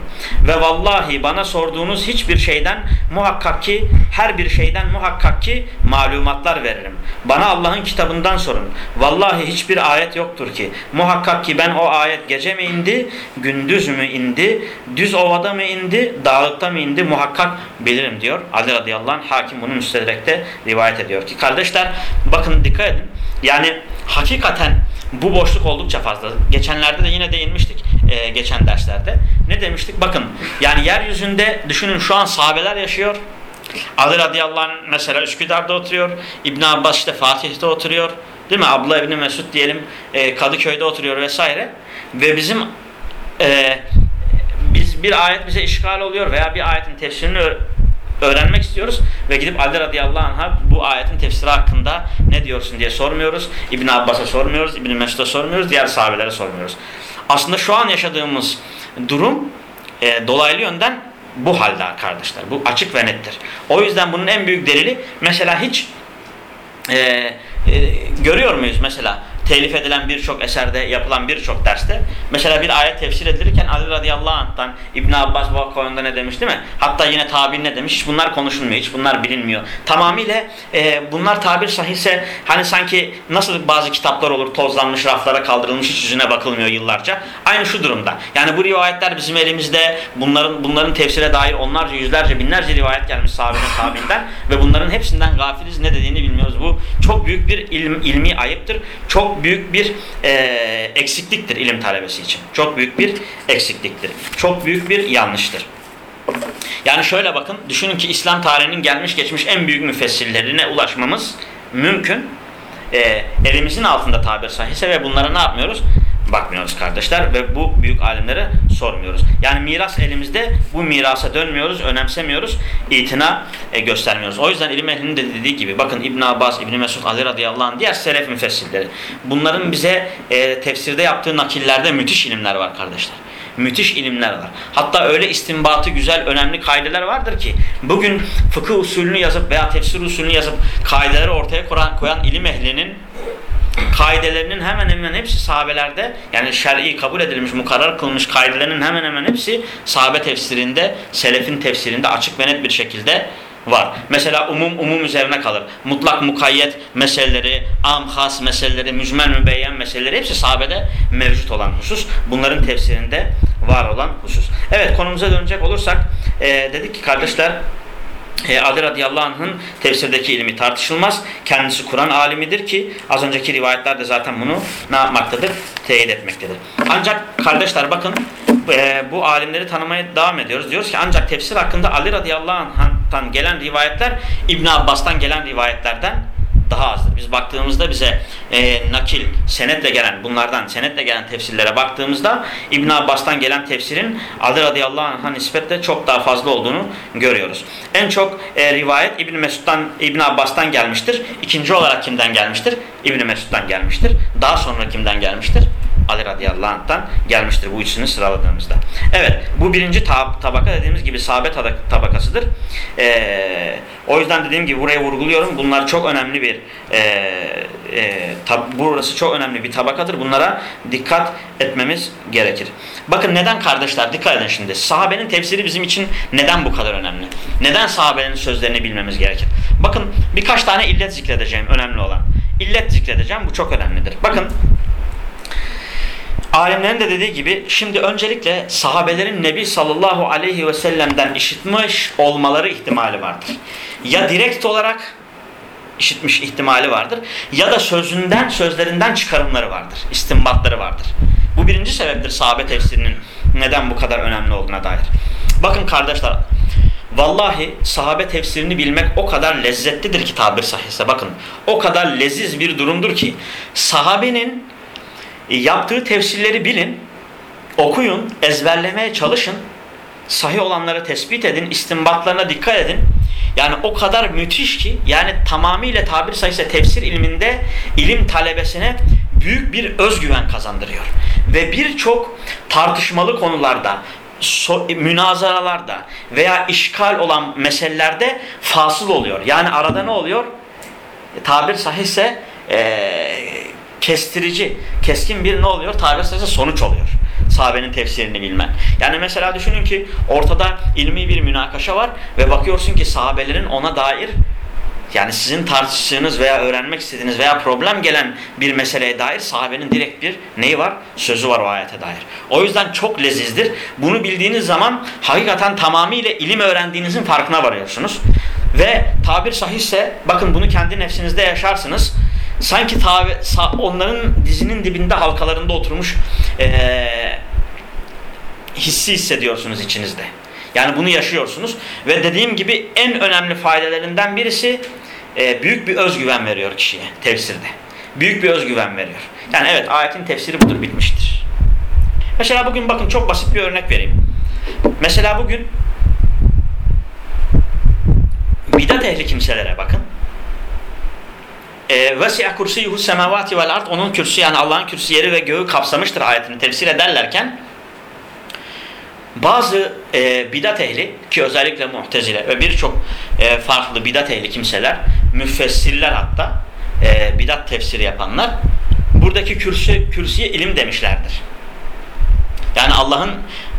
Ve vallahi bana sorduğunuz hiçbir şeyden muhakkak ki her bir şeyden muhakkak ki malumatlar veririm. Bana Allah'ın kitabından sorun. Vallahi hiçbir ayet yoktur ki. Muhakkak ki ben o ayet gece mi indi, gündüz mü indi, düz ovada mı indi, dağlıkta mı indi muhakkak bilirim diyor. Ali radıyallahu anh hakim bunu müstedrekte rivayet ediyor ki. Kardeşler bakın dikkat edin. Yani hakikaten bu boşluk oldukça fazla. Geçenlerde de yine değinmiştik e, geçen derslerde. Ne demiştik? Bakın yani yeryüzünde düşünün şu an sahabeler yaşıyor. Ali radıyallahu anh mesela Üsküdar'da oturuyor. İbn Abbas işte Fatih'te oturuyor. Değil mi? Abla İbni Mesud diyelim e, Kadıköy'de oturuyor vesaire. Ve bizim e, biz bir ayet bize işgal oluyor veya bir ayetin tefsirini öğrenmek istiyoruz ve gidip Ali radıyallahu anh'a bu ayetin tefsiri hakkında ne diyorsun diye sormuyoruz. İbn Abbas'a sormuyoruz, İbn Mesud'a sormuyoruz, diğer sahabelere sormuyoruz. Aslında şu an yaşadığımız durum e, dolaylı yönden bu halde kardeşler. Bu açık ve nettir. O yüzden bunun en büyük delili mesela hiç e, e, görüyor muyuz mesela telif edilen birçok eserde, yapılan birçok derste mesela bir ayet tefsir edilirken Ali radıyallahu anh'tan İbn Abbas bu konuda ne demiş değil mi? Hatta yine tabir ne demiş? Hiç bunlar konuşulmuyor. Hiç bunlar bilinmiyor. Tamamıyla e, bunlar tabir sahihse hani sanki nasıl bazı kitaplar olur tozlanmış raflara kaldırılmış hiç yüzüne bakılmıyor yıllarca. Aynı şu durumda. Yani bu rivayetler bizim elimizde bunların bunların tefsire dair onlarca yüzlerce binlerce rivayet gelmiş sahabenin tabiinden ve bunların hepsinden gafiliz ne dediğini bilmiyoruz bilmiyoruz. Bu çok büyük bir ilim, ilmi ayıptır. Çok büyük bir e, eksikliktir ilim talebesi için. Çok büyük bir eksikliktir. Çok büyük bir yanlıştır. Yani şöyle bakın, düşünün ki İslam tarihinin gelmiş geçmiş en büyük müfessirlerine ulaşmamız mümkün. E, elimizin altında tabir sahihse ve bunlara ne yapmıyoruz? Bakmıyoruz kardeşler ve bu büyük alimlere sormuyoruz. Yani miras elimizde bu mirasa dönmüyoruz, önemsemiyoruz, itina e, göstermiyoruz. O yüzden ilim ehlinin de dediği gibi bakın İbn Abbas, İbn Mesud, Ali radıyallahu anh diğer selef müfessirleri. Bunların bize e, tefsirde yaptığı nakillerde müthiş ilimler var kardeşler müthiş ilimler var. Hatta öyle istinbatı güzel, önemli kaideler vardır ki bugün fıkıh usulünü yazıp veya tefsir usulünü yazıp kaideleri ortaya koyan, koyan ilim ehlinin kaidelerinin hemen hemen hepsi sahabelerde yani şer'i kabul edilmiş, mukarrar kılmış kaidelerinin hemen hemen hepsi sahabe tefsirinde, selefin tefsirinde açık ve net bir şekilde var. Mesela umum umum üzerine kalır. Mutlak mukayyet meseleleri, am has meseleleri, mücmel mübeyyen meseleleri hepsi sahabede mevcut olan husus. Bunların tefsirinde var olan husus. Evet konumuza dönecek olursak e, dedik ki kardeşler e, Ali radıyallahu anh'ın tefsirdeki ilmi tartışılmaz. Kendisi Kur'an alimidir ki az önceki rivayetler de zaten bunu ne yapmaktadır? Teyit etmektedir. Ancak kardeşler bakın e, bu alimleri tanımaya devam ediyoruz. Diyoruz ki ancak tefsir hakkında Ali radıyallahu anh'tan gelen rivayetler İbn Abbas'tan gelen rivayetlerden daha azdır. Biz baktığımızda bize e, nakil, senetle gelen bunlardan senetle gelen tefsirlere baktığımızda İbn Abbas'tan gelen tefsirin Ali radıyallahu anh'a nispetle çok daha fazla olduğunu görüyoruz. En çok e, rivayet İbn Mesud'dan İbn Abbas'tan gelmiştir. İkinci olarak kimden gelmiştir? İbn Mesud'dan gelmiştir. Daha sonra kimden gelmiştir? Ali radıyallahu anh'tan gelmiştir bu üçünü sıraladığımızda. Evet bu birinci tab tabaka dediğimiz gibi sahabe tabakasıdır. Ee, o yüzden dediğim gibi buraya vurguluyorum. Bunlar çok önemli bir e, e, burası çok önemli bir tabakadır. Bunlara dikkat etmemiz gerekir. Bakın neden kardeşler dikkat edin şimdi. Sahabenin tefsiri bizim için neden bu kadar önemli? Neden sahabenin sözlerini bilmemiz gerekir? Bakın birkaç tane illet zikredeceğim önemli olan. İllet zikredeceğim bu çok önemlidir. Bakın Alimlerin de dediği gibi şimdi öncelikle sahabelerin Nebi sallallahu aleyhi ve sellem'den işitmiş olmaları ihtimali vardır. Ya direkt olarak işitmiş ihtimali vardır ya da sözünden sözlerinden çıkarımları vardır. istinbatları vardır. Bu birinci sebeptir sahabe tefsirinin neden bu kadar önemli olduğuna dair. Bakın kardeşler Vallahi sahabe tefsirini bilmek o kadar lezzetlidir ki tabir sahihse bakın. O kadar leziz bir durumdur ki sahabenin yaptığı tefsirleri bilin, okuyun, ezberlemeye çalışın, sahih olanları tespit edin, istinbatlarına dikkat edin. Yani o kadar müthiş ki yani tamamıyla tabir sayısı tefsir ilminde ilim talebesine büyük bir özgüven kazandırıyor. Ve birçok tartışmalı konularda, so münazaralarda veya işgal olan meselelerde fasıl oluyor. Yani arada ne oluyor? Tabir sahihse ee, kestirici, keskin bir ne oluyor? Tabir sayısı sonuç oluyor. Sahabenin tefsirini bilmen. Yani mesela düşünün ki ortada ilmi bir münakaşa var ve bakıyorsun ki sahabelerin ona dair yani sizin tartıştığınız veya öğrenmek istediğiniz veya problem gelen bir meseleye dair sahabenin direkt bir neyi var? Sözü var o ayete dair. O yüzden çok lezizdir. Bunu bildiğiniz zaman hakikaten tamamıyla ilim öğrendiğinizin farkına varıyorsunuz. Ve tabir sahihse bakın bunu kendi nefsinizde yaşarsınız sanki tabi, onların dizinin dibinde halkalarında oturmuş e, hissi hissediyorsunuz içinizde. Yani bunu yaşıyorsunuz ve dediğim gibi en önemli faydalarından birisi e, büyük bir özgüven veriyor kişiye tefsirde. Büyük bir özgüven veriyor. Yani evet ayetin tefsiri budur bitmiştir. Mesela bugün bakın çok basit bir örnek vereyim. Mesela bugün bidat ehli kimselere bakın vesi'a kursiyuhu semavati vel ard onun kürsü yani Allah'ın kürsü yeri ve göğü kapsamıştır ayetini tefsir ederlerken bazı e, bidat ehli ki özellikle muhtezile ve birçok e, farklı bidat ehli kimseler müfessirler hatta e, bidat tefsiri yapanlar buradaki kürsü, kürsüye ilim demişlerdir. Yani Allah'ın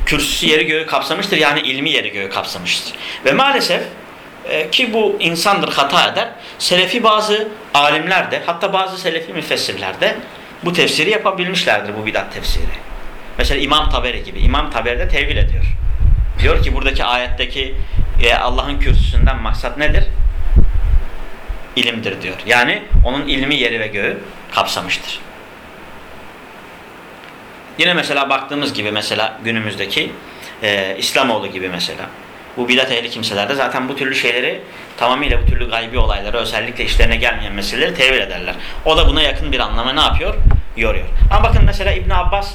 kürsüsü yeri göğü kapsamıştır yani ilmi yeri göğü kapsamıştır. Ve maalesef e, ki bu insandır hata eder. Selefi bazı alimler de hatta bazı selefi müfessirler de bu tefsiri yapabilmişlerdir bu bidat tefsiri. Mesela İmam Taberi gibi. İmam Taberi de tevil ediyor. Diyor ki buradaki ayetteki e, Allah'ın kürsüsünden maksat nedir? ilimdir diyor. Yani onun ilmi yeri ve göğü kapsamıştır. Yine mesela baktığımız gibi mesela günümüzdeki e, İslamoğlu gibi mesela bu bidat ehli kimselerde zaten bu türlü şeyleri tamamıyla bu türlü gaybi olayları özellikle işlerine gelmeyen meseleleri tevil ederler. O da buna yakın bir anlama ne yapıyor? Yoruyor. Ama bakın mesela İbn Abbas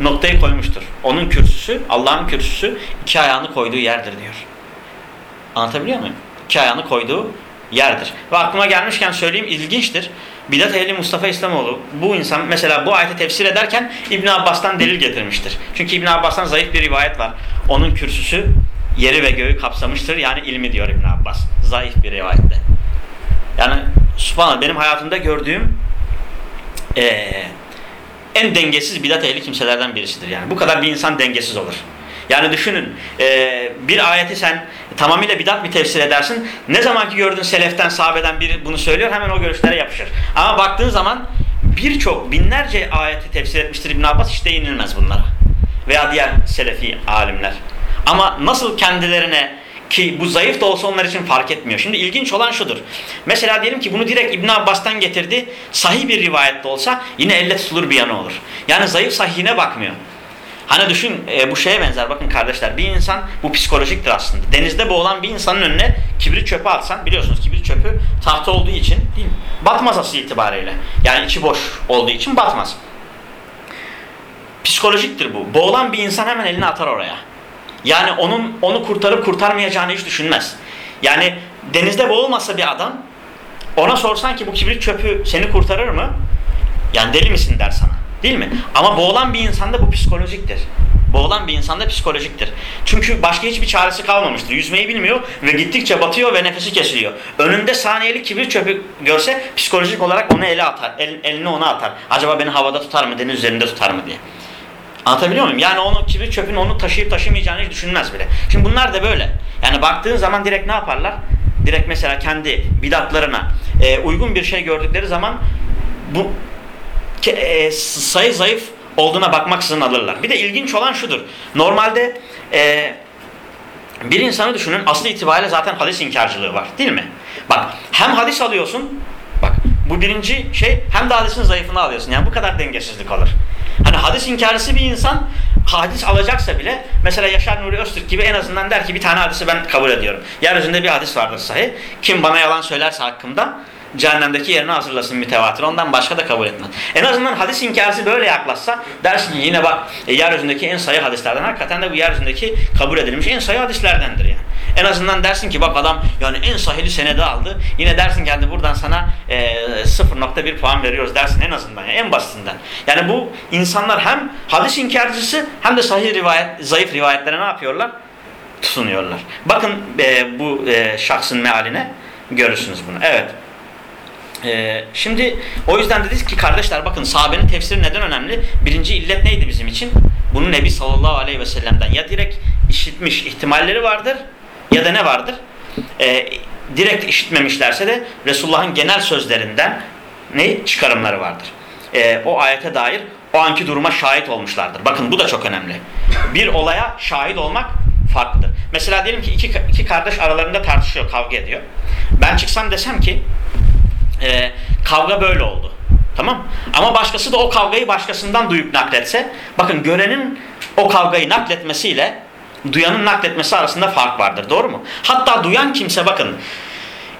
noktayı koymuştur. Onun kürsüsü, Allah'ın kürsüsü iki ayağını koyduğu yerdir diyor. Anlatabiliyor muyum? İki ayağını koyduğu yerdir. Ve aklıma gelmişken söyleyeyim ilginçtir. Bidat ehli Mustafa İslamoğlu bu insan mesela bu ayeti tefsir ederken İbn Abbas'tan delil getirmiştir. Çünkü İbn Abbas'tan zayıf bir rivayet var. Onun kürsüsü yeri ve göğü kapsamıştır. Yani ilmi diyor İbn Abbas. Zayıf bir rivayette. Yani subhanallah benim hayatımda gördüğüm ee, en dengesiz bidat ehli kimselerden birisidir. Yani bu kadar bir insan dengesiz olur. Yani düşünün e, bir ayeti sen tamamıyla bidat bir tefsir edersin. Ne zamanki gördün seleften, sahabeden biri bunu söylüyor hemen o görüşlere yapışır. Ama baktığın zaman birçok binlerce ayeti tefsir etmiştir İbn Abbas hiç değinilmez bunlara. Veya diğer selefi alimler. Ama nasıl kendilerine ki bu zayıf da olsa onlar için fark etmiyor. Şimdi ilginç olan şudur. Mesela diyelim ki bunu direkt İbn Abbas'tan getirdi. Sahih bir rivayette olsa yine elle tutulur bir yanı olur. Yani zayıf sahihine bakmıyor. Hani düşün e, bu şeye benzer bakın kardeşler bir insan bu psikolojiktir aslında. Denizde boğulan bir insanın önüne kibrit çöpü atsan biliyorsunuz kibrit çöpü tahta olduğu için değil mi? Batmaz asıl itibariyle. Yani içi boş olduğu için batmaz. Psikolojiktir bu. Boğulan bir insan hemen elini atar oraya. Yani onun onu kurtarıp kurtarmayacağını hiç düşünmez. Yani denizde boğulmasa bir adam ona sorsan ki bu kibrit çöpü seni kurtarır mı? Yani deli misin der sana. Değil mi? Ama boğulan bir insanda bu psikolojiktir. Boğulan bir insanda psikolojiktir. Çünkü başka hiçbir çaresi kalmamıştır. Yüzmeyi bilmiyor ve gittikçe batıyor ve nefesi kesiliyor. Önünde saniyeli kibrit çöpü görse psikolojik olarak onu ele atar. El, elini ona atar. Acaba beni havada tutar mı, deniz üzerinde tutar mı diye. Anlatabiliyor muyum? Yani onu kibrit çöpün onu taşıyıp taşımayacağını hiç düşünmez bile. Şimdi bunlar da böyle. Yani baktığın zaman direkt ne yaparlar? Direkt mesela kendi bidatlarına e, uygun bir şey gördükleri zaman bu e, sayı zayıf olduğuna bakmaksızın alırlar. Bir de ilginç olan şudur. Normalde e, bir insanı düşünün aslı itibariyle zaten hadis inkarcılığı var değil mi? Bak hem hadis alıyorsun bak bu birinci şey hem de hadisin zayıfını alıyorsun. Yani bu kadar dengesizlik olur. Hadis inkarcısı bir insan hadis alacaksa bile mesela Yaşar Nuri Öztürk gibi en azından der ki bir tane hadisi ben kabul ediyorum. Yeryüzünde bir hadis vardır sahih. Kim bana yalan söylerse hakkımda cehennemdeki yerini hazırlasın mütevatir. Ondan başka da kabul etmez. En azından hadis inkarcısı böyle yaklaşsa dersin yine bak e, yeryüzündeki en sayı hadislerden hakikaten de bu yeryüzündeki kabul edilmiş en sayı hadislerdendir yani. En azından dersin ki bak adam yani en sahili senede aldı. Yine dersin yani buradan sana e, 0.1 puan veriyoruz dersin en azından yani en basitinden. Yani bu insanlar hem hadis inkarcısı hem de sahih rivayet, zayıf rivayetlere ne yapıyorlar? Tutunuyorlar. Bakın e, bu e, şahsın mealine görürsünüz bunu. Evet. Ee, şimdi o yüzden dedik ki kardeşler bakın sahabenin tefsiri neden önemli? Birinci illet neydi bizim için? Bunu Nebi sallallahu aleyhi ve sellem'den ya direkt işitmiş ihtimalleri vardır ya da ne vardır? Ee, direkt işitmemişlerse de Resulullah'ın genel sözlerinden ne çıkarımları vardır. Ee, o ayete dair o anki duruma şahit olmuşlardır. Bakın bu da çok önemli. Bir olaya şahit olmak farklıdır. Mesela diyelim ki iki, iki kardeş aralarında tartışıyor, kavga ediyor. Ben çıksam desem ki e, kavga böyle oldu. Tamam Ama başkası da o kavgayı başkasından duyup nakletse bakın görenin o kavgayı nakletmesiyle duyanın nakletmesi arasında fark vardır. Doğru mu? Hatta duyan kimse bakın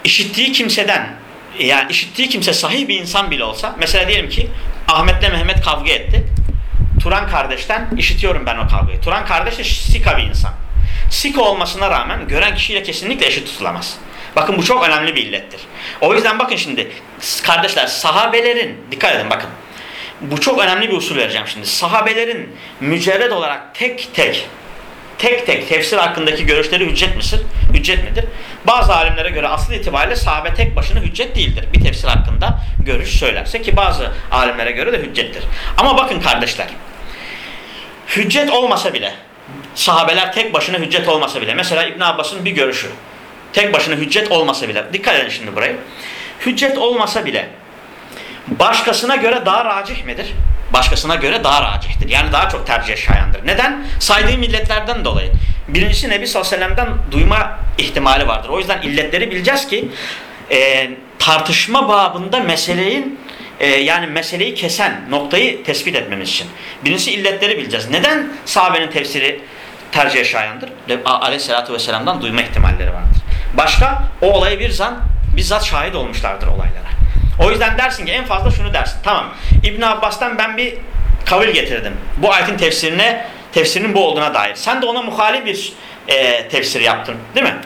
işittiği kimseden yani işittiği kimse sahih bir insan bile olsa mesela diyelim ki Ahmet'le Mehmet kavga etti. Turan kardeşten işitiyorum ben o kavgayı. Turan kardeş de sika bir insan. Sika olmasına rağmen gören kişiyle kesinlikle eşit tutulamaz. Bakın bu çok önemli bir illettir. O yüzden bakın şimdi kardeşler sahabelerin dikkat edin bakın. Bu çok önemli bir usul vereceğim şimdi. Sahabelerin mücerred olarak tek tek tek tek tefsir hakkındaki görüşleri hüccet midir? Hüccet midir? Bazı alimlere göre asıl itibariyle sahabe tek başına hüccet değildir. Bir tefsir hakkında görüş söylerse ki bazı alimlere göre de hüccettir. Ama bakın kardeşler hüccet olmasa bile sahabeler tek başına hüccet olmasa bile mesela İbn Abbas'ın bir görüşü Tek başına hüccet olmasa bile. Dikkat edin şimdi burayı. Hüccet olmasa bile başkasına göre daha racih midir? Başkasına göre daha racihtir. Yani daha çok tercih şayandır. Neden? Saydığım illetlerden dolayı. Birincisi Nebi sallallahu aleyhi ve sellem'den duyma ihtimali vardır. O yüzden illetleri bileceğiz ki e, tartışma babında meseleyin e, yani meseleyi kesen noktayı tespit etmemiz için. Birincisi illetleri bileceğiz. Neden sahabenin tefsiri tercihe şayandır? Aleyhisselatü vesselam'dan duyma ihtimalleri vardır. Başka o olayı bir zan bizzat şahit olmuşlardır olaylara. O yüzden dersin ki en fazla şunu dersin. Tamam İbn Abbas'tan ben bir kavil getirdim. Bu ayetin tefsirine tefsirinin bu olduğuna dair. Sen de ona muhalif bir e, tefsir yaptın değil mi?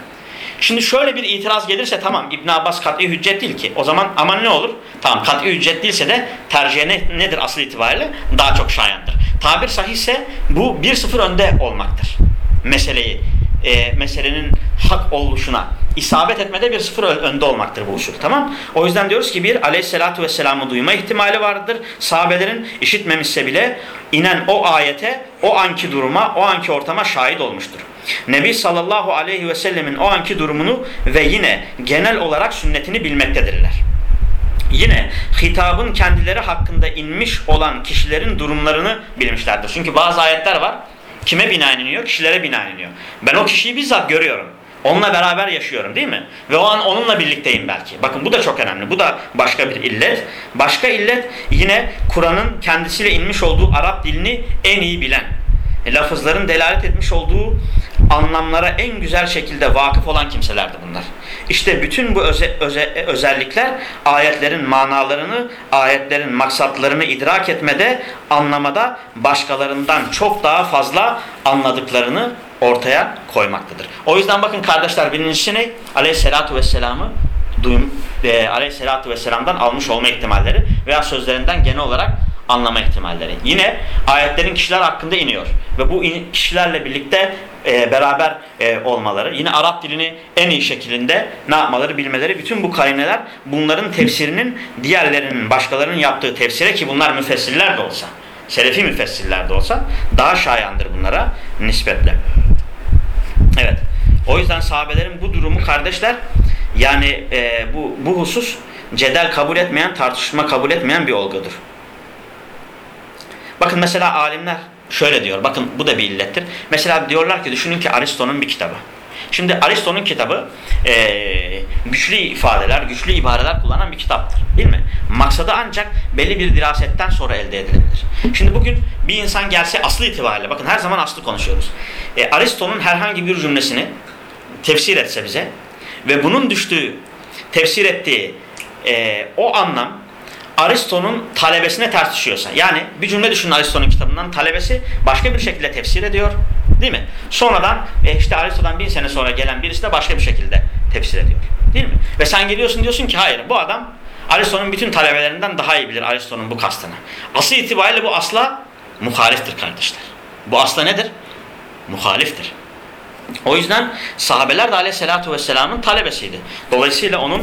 Şimdi şöyle bir itiraz gelirse tamam İbn Abbas kat'i hüccet değil ki. O zaman ama ne olur? Tamam kat'i hüccet değilse de tercihe ne, nedir asıl itibariyle? Daha çok şayandır. Tabir sahihse bu bir sıfır önde olmaktır. Meseleyi, e, meselenin hak oluşuna isabet etmede bir sıfır önde olmaktır bu usul. Tamam? O yüzden diyoruz ki bir aleyhissalatu vesselam'ı duyma ihtimali vardır. Sahabelerin işitmemişse bile inen o ayete, o anki duruma, o anki ortama şahit olmuştur. Nebi sallallahu aleyhi ve sellemin o anki durumunu ve yine genel olarak sünnetini bilmektedirler. Yine hitabın kendileri hakkında inmiş olan kişilerin durumlarını bilmişlerdir. Çünkü bazı ayetler var. Kime binaen iniyor? Kişilere binaen iniyor. Ben o kişiyi bizzat görüyorum. Onunla beraber yaşıyorum değil mi? Ve o an onunla birlikteyim belki. Bakın bu da çok önemli. Bu da başka bir illet. Başka illet yine Kur'an'ın kendisiyle inmiş olduğu Arap dilini en iyi bilen, lafızların delalet etmiş olduğu anlamlara en güzel şekilde vakıf olan kimselerdi bunlar. İşte bütün bu öze, öze, özellikler ayetlerin manalarını, ayetlerin maksatlarını idrak etmede, anlamada başkalarından çok daha fazla anladıklarını ortaya koymaktadır. O yüzden bakın kardeşler birincisi ne? Aleyhisselatu Vesselam'ı duyum, e, Aleyhisselatu Vesselam'dan almış olma ihtimalleri veya sözlerinden genel olarak anlama ihtimalleri. Yine ayetlerin kişiler hakkında iniyor. Ve bu kişilerle birlikte e, beraber e, olmaları, yine Arap dilini en iyi şekilde ne yapmaları, bilmeleri, bütün bu karineler bunların tefsirinin diğerlerinin, başkalarının yaptığı tefsire ki bunlar müfessirler de olsa, selefi müfessirler de olsa daha şayandır bunlara nispetle. Evet. O yüzden sahabelerin bu durumu kardeşler yani e, bu, bu husus cedel kabul etmeyen, tartışma kabul etmeyen bir olgudur. Bakın mesela alimler şöyle diyor. Bakın bu da bir illettir. Mesela diyorlar ki düşünün ki Aristo'nun bir kitabı. Şimdi Aristo'nun kitabı e, güçlü ifadeler, güçlü ibareler kullanan bir kitaptır. Değil mi? Maksadı ancak belli bir dirasetten sonra elde edilebilir. Şimdi bugün bir insan gelse aslı itibariyle, bakın her zaman aslı konuşuyoruz. E, Aristo'nun herhangi bir cümlesini tefsir etse bize ve bunun düştüğü, tefsir ettiği e, o anlam Aristo'nun talebesine ters düşüyorsa yani bir cümle düşünün Aristo'nun kitabından talebesi başka bir şekilde tefsir ediyor değil mi? Sonradan e işte Aristo'dan bin sene sonra gelen birisi de başka bir şekilde tefsir ediyor değil mi? Ve sen geliyorsun diyorsun ki hayır bu adam Aristo'nun bütün talebelerinden daha iyi bilir Aristo'nun bu kastını. Asıl itibariyle bu asla muhaliftir kardeşler. Bu asla nedir? Muhaliftir. O yüzden sahabeler de aleyhissalatu vesselamın talebesiydi. Dolayısıyla onun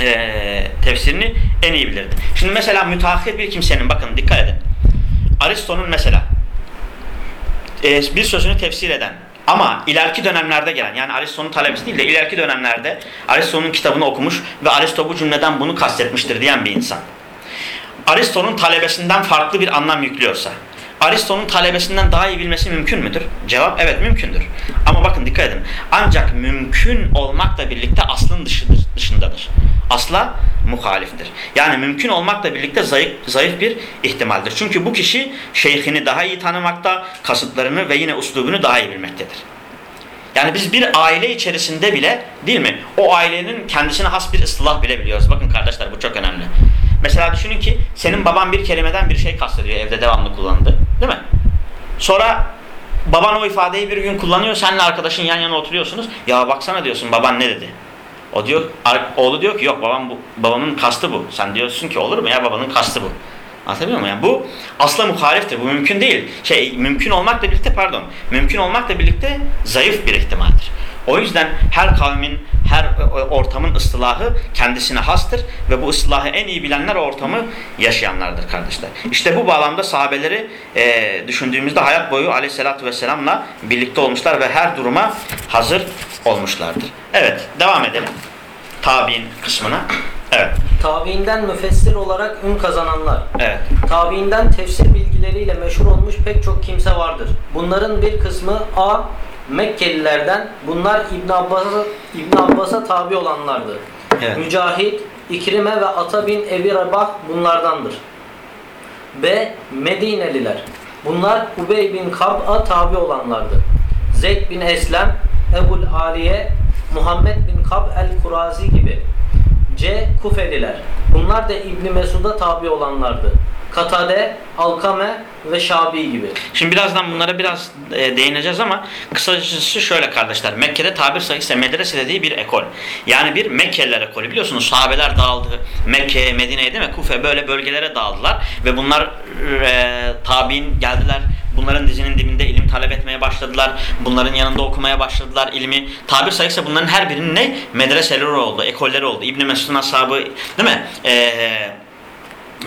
e, tefsirini en iyi bilirdi. Şimdi mesela müteahhir bir kimsenin bakın dikkat edin. Aristo'nun mesela e, bir sözünü tefsir eden ama ileriki dönemlerde gelen yani Aristo'nun talebesi değil de ileriki dönemlerde Aristo'nun kitabını okumuş ve Aristo bu cümleden bunu kastetmiştir diyen bir insan. Aristo'nun talebesinden farklı bir anlam yüklüyorsa Aristo'nun talebesinden daha iyi bilmesi mümkün müdür? Cevap evet mümkündür. Ama bakın dikkat edin. Ancak mümkün olmakla birlikte aslın dışıdır, dışındadır. Asla muhaliftir. Yani mümkün olmakla birlikte zayıf, zayıf bir ihtimaldir. Çünkü bu kişi şeyhini daha iyi tanımakta, kasıtlarını ve yine uslubunu daha iyi bilmektedir. Yani biz bir aile içerisinde bile değil mi? O ailenin kendisine has bir ıslah bile biliyoruz. Bakın kardeşler bu çok önemli. Mesela düşünün ki senin baban bir kelimeden bir şey kastediyor evde devamlı kullandı. Değil mi? Sonra baban o ifadeyi bir gün kullanıyor. Senle arkadaşın yan yana oturuyorsunuz. Ya baksana diyorsun baban ne dedi? O diyor, oğlu diyor ki yok babam bu, babamın kastı bu. Sen diyorsun ki olur mu ya babanın kastı bu. Anlatabiliyor muyum? Yani bu asla muhaliftir. Bu mümkün değil. Şey mümkün olmakla birlikte pardon. Mümkün olmakla birlikte zayıf bir ihtimaldir. O yüzden her kavmin, her ortamın ıslahı kendisine hastır ve bu ıslahı en iyi bilenler ortamı yaşayanlardır kardeşler. İşte bu bağlamda sahabeleri e, düşündüğümüzde hayat boyu aleyhissalatü vesselamla birlikte olmuşlar ve her duruma hazır olmuşlardır. Evet, devam edelim. Tabi'in kısmına. Evet. Tabiinden müfessir olarak ün kazananlar. Evet. Tabiinden tefsir bilgileriyle meşhur olmuş pek çok kimse vardır. Bunların bir kısmı A. Mekkelilerden bunlar İbn Abbas'a İbn Abbas'a tabi olanlardı. Evet. Mücahit, İkrime ve Ata bin Ebi Rabah bunlardandır. B. Medineliler. Bunlar Ubey bin Kab'a tabi olanlardı. Zeyd bin Eslem, Ebul Aliye, Muhammed bin Kab el-Kurazi gibi. C. Kufeliler. Bunlar da İbni Mesud'a tabi olanlardı. Katade, Alkame ve Şabi gibi. Şimdi birazdan bunlara biraz e, değineceğiz ama kısacası şöyle kardeşler. Mekke'de tabir sayısı medrese dediği bir ekol. Yani bir Mekkeliler ekolü. Biliyorsunuz sahabeler dağıldı. Mekke'ye, Medine'ye değil mi? Kufe böyle bölgelere dağıldılar. Ve bunlar e, tabi'in geldiler. Bunların dizinin dibinde ilim talep etmeye başladılar. Bunların yanında okumaya başladılar ilmi. Tabir sayısı bunların her birinin ne? Medreseleri oldu, ekolleri oldu. İbn Mesud'un ashabı değil mi? Eee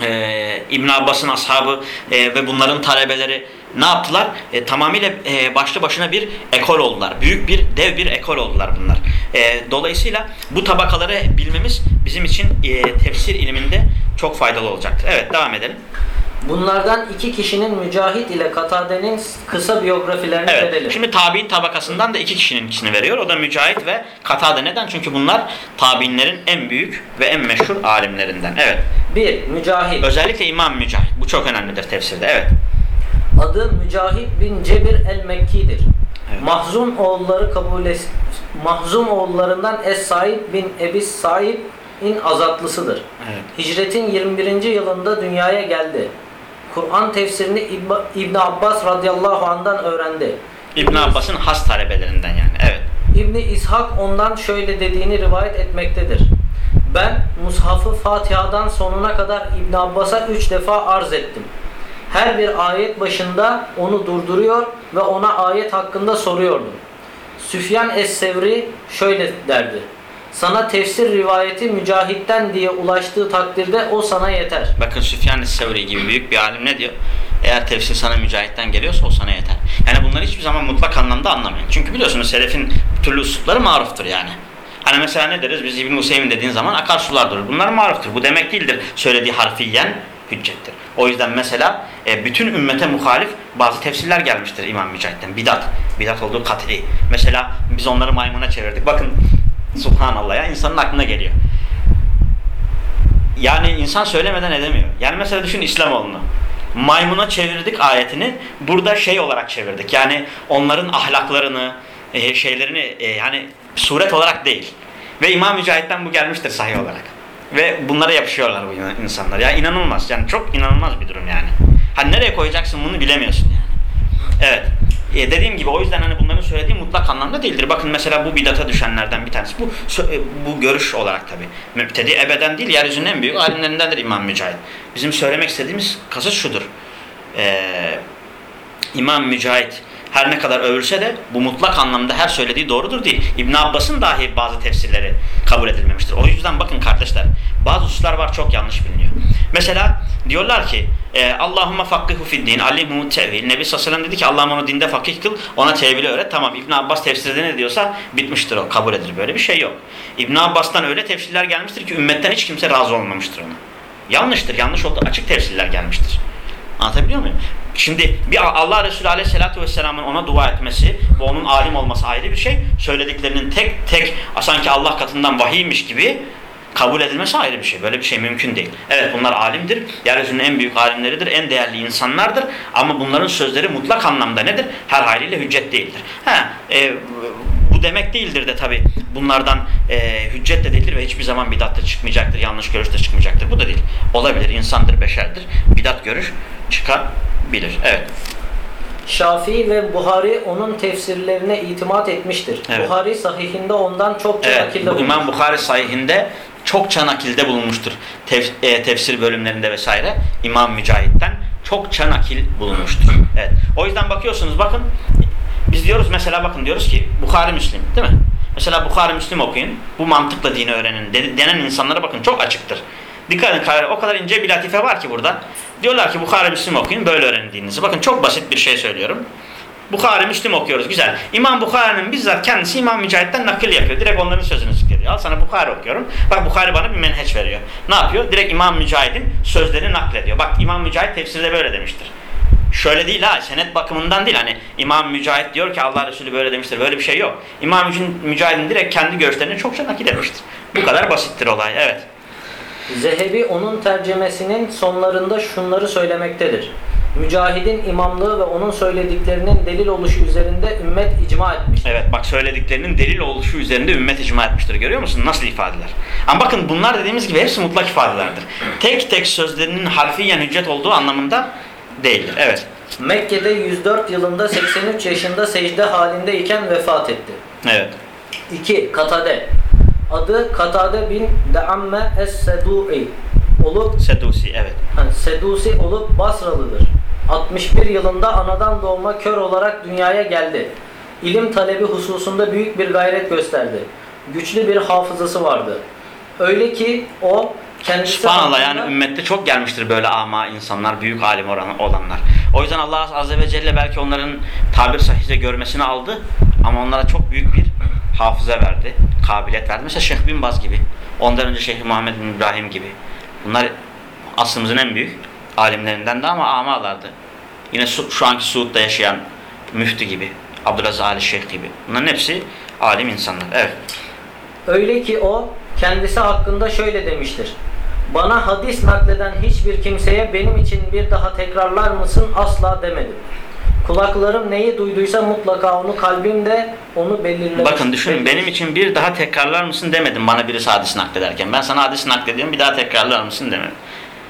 e, İbn Abbas'ın ashabı e, ve bunların talebeleri ne yaptılar? E, tamamıyla e, başlı başına bir ekol oldular. Büyük bir, dev bir ekol oldular bunlar. E, dolayısıyla bu tabakaları bilmemiz bizim için e, tefsir ilminde çok faydalı olacaktır. Evet devam edelim. Bunlardan iki kişinin Mücahit ile Katade'nin kısa biyografilerini Evet. verelim. Şimdi tabi'in tabakasından da iki kişinin ikisini veriyor. O da Mücahit ve Katade. Neden? Çünkü bunlar tabi'inlerin en büyük ve en meşhur alimlerinden. Evet. 1. Mücahit. Özellikle İmam Mücahit. Bu çok önemlidir tefsirde. Evet. Adı Mücahit bin Cebir el-Mekki'dir. Evet. Mahzum oğulları kabul es Mahzum oğullarından Es-Said bin Ebi Said'in azatlısıdır. Evet. Hicretin 21. yılında dünyaya geldi. Kur'an tefsirini İbn- İbn Abbas radıyallahu anh'dan öğrendi. İbn Abbas'ın has talebelerinden yani. Evet. İbni İshak ondan şöyle dediğini rivayet etmektedir. Ben Mushaf'ı Fatiha'dan sonuna kadar İbn Abbas'a üç defa arz ettim. Her bir ayet başında onu durduruyor ve ona ayet hakkında soruyordum. Süfyan Es-Sevri şöyle derdi. Sana tefsir rivayeti mücahitten diye ulaştığı takdirde o sana yeter. Bakın Süfyan Sevri gibi büyük bir alim ne diyor? Eğer tefsir sana mücahitten geliyorsa o sana yeter. Yani bunları hiçbir zaman mutlak anlamda anlamayın. Çünkü biliyorsunuz selefin türlü üslupları maruftur yani. Hani mesela ne deriz? Biz İbn Hüseyin dediğin zaman akarsular durur. Bunlar maruftur. Bu demek değildir. Söylediği harfiyen hüccettir. O yüzden mesela e, bütün ümmete muhalif bazı tefsirler gelmiştir İmam Mücahit'ten. Bidat. Bidat olduğu kat'i. Mesela biz onları maymuna çevirdik. Bakın Subhanallah ya insanın aklına geliyor. Yani insan söylemeden edemiyor. Yani mesela düşün İslamoğlu'nu. Maymuna çevirdik ayetini. Burada şey olarak çevirdik. Yani onların ahlaklarını, e, şeylerini e, yani suret olarak değil. Ve İmam Mücahit'ten bu gelmiştir sahih olarak. Ve bunlara yapışıyorlar bu insanlar. Ya inanılmaz. Yani çok inanılmaz bir durum yani. Hani nereye koyacaksın bunu bilemiyorsun yani. Evet. E, dediğim gibi o yüzden hani bunların söylediği mutlak anlamda değildir. Bakın mesela bu bidata düşenlerden bir tanesi. Bu e, bu görüş olarak tabi. Müptedi ebeden değil, yeryüzünün en büyük alimlerindendir İmam Mücahit. Bizim söylemek istediğimiz kasıt şudur. Ee, İmam Mücahit her ne kadar övülse de bu mutlak anlamda her söylediği doğrudur değil. İbn Abbas'ın dahi bazı tefsirleri kabul edilmemiştir. O yüzden bakın kardeşler bazı hususlar var çok yanlış biliniyor. Mesela diyorlar ki e, Allahümme fakkihu fid din alimu tevil. Nebi sallallahu dedi ki Allah'ım onu dinde fakih kıl ona tevili öğret. Tamam İbn Abbas tefsirde ne diyorsa bitmiştir o kabul edilir. Böyle bir şey yok. İbn Abbas'tan öyle tefsirler gelmiştir ki ümmetten hiç kimse razı olmamıştır ona. Yanlıştır. Yanlış oldu. Açık tefsirler gelmiştir. Anlatabiliyor muyum? Şimdi bir Allah Resulü Aleyhisselatü Vesselam'ın ona dua etmesi ve onun alim olması ayrı bir şey. Söylediklerinin tek tek sanki Allah katından vahiymiş gibi kabul edilmesi ayrı bir şey. Böyle bir şey mümkün değil. Evet bunlar alimdir. Yeryüzünün en büyük alimleridir. En değerli insanlardır. Ama bunların sözleri mutlak anlamda nedir? Her haliyle hüccet değildir. Ha, e, bu demek değildir de tabi bunlardan e, hüccet de değildir ve hiçbir zaman bidat da çıkmayacaktır, yanlış görüş de çıkmayacaktır. Bu da değil. Olabilir, insandır, beşerdir. Bidat görüş çıkabilir. Evet. Şafii ve Buhari onun tefsirlerine itimat etmiştir. Evet. Buhari sahihinde ondan çokça Evet, nakilde bu bulunur. İmam Bukhari sahihinde çokça nakilde bulunmuştur. Tef- e, tefsir bölümlerinde vesaire İmam Mücahit'ten çokça nakil bulunmuştur. Evet. O yüzden bakıyorsunuz bakın biz diyoruz mesela bakın diyoruz ki Bukhari Müslim değil mi? Mesela Bukhari Müslim okuyun. Bu mantıkla dini öğrenin de- denen insanlara bakın çok açıktır. Dikkat edin o kadar ince bir latife var ki burada. Diyorlar ki Bukhari Müslim okuyun böyle öğrenin dininizi. Bakın çok basit bir şey söylüyorum. Bukhari, Müslim okuyoruz. Güzel. İmam Bukhari'nin bizzat kendisi İmam Mücahit'ten nakil yapıyor. Direkt onların sözünü zikrediyor. Al sana Bukhari okuyorum. Bak Bukhari bana bir menheç veriyor. Ne yapıyor? Direkt İmam Mücahit'in sözlerini naklediyor. Bak İmam Mücahit tefsirde böyle demiştir. şöyle değil ha senet bakımından değil hani İmam Mücahit diyor ki Allah Resulü böyle demiştir böyle bir şey yok. İmam Mücahit'in direkt kendi görüşlerini çokça nakil etmiştir. Bu kadar basittir olay evet. Zehebi onun tercemesinin sonlarında şunları söylemektedir. Mücahidin imamlığı ve onun söylediklerinin delil oluşu üzerinde ümmet icma etmiştir. Evet bak söylediklerinin delil oluşu üzerinde ümmet icma etmiştir. Görüyor musun? Nasıl ifadeler? Ama bakın bunlar dediğimiz gibi hepsi mutlak ifadelerdir. Tek tek sözlerinin harfiyen hüccet olduğu anlamında değildir. Evet. Mekke'de 104 yılında 83 yaşında secde halindeyken vefat etti. Evet. 2. Katade Adı Katade bin Deamme Es-Sedu'i olup Sedusi evet. Yani Sedusi olup Basralıdır. 61 yılında anadan doğma kör olarak dünyaya geldi. İlim talebi hususunda büyük bir gayret gösterdi. Güçlü bir hafızası vardı. Öyle ki o kendisi Subhanallah yani ümmette çok gelmiştir böyle ama insanlar, büyük alim olanlar. O yüzden Allah Azze ve Celle belki onların tabir sahihse görmesini aldı ama onlara çok büyük bir hafıza verdi, kabiliyet verdi. Mesela Şeyh Bin Baz gibi, ondan önce Şeyh Muhammed bin İbrahim gibi. Bunlar asrımızın en büyük alimlerinden de ama amalardı. Yine şu anki Suud'da yaşayan müftü gibi, Abdülaziz Ali Şeyh gibi. Bunların hepsi alim insanlar. Evet. Öyle ki o kendisi hakkında şöyle demiştir. Bana hadis nakleden hiçbir kimseye benim için bir daha tekrarlar mısın asla demedim. Kulaklarım neyi duyduysa mutlaka onu kalbimde onu belirlemiş. Bakın düşünün benim için bir daha tekrarlar mısın demedim bana birisi hadis naklederken. Ben sana hadis naklediyorum bir daha tekrarlar mısın demedim.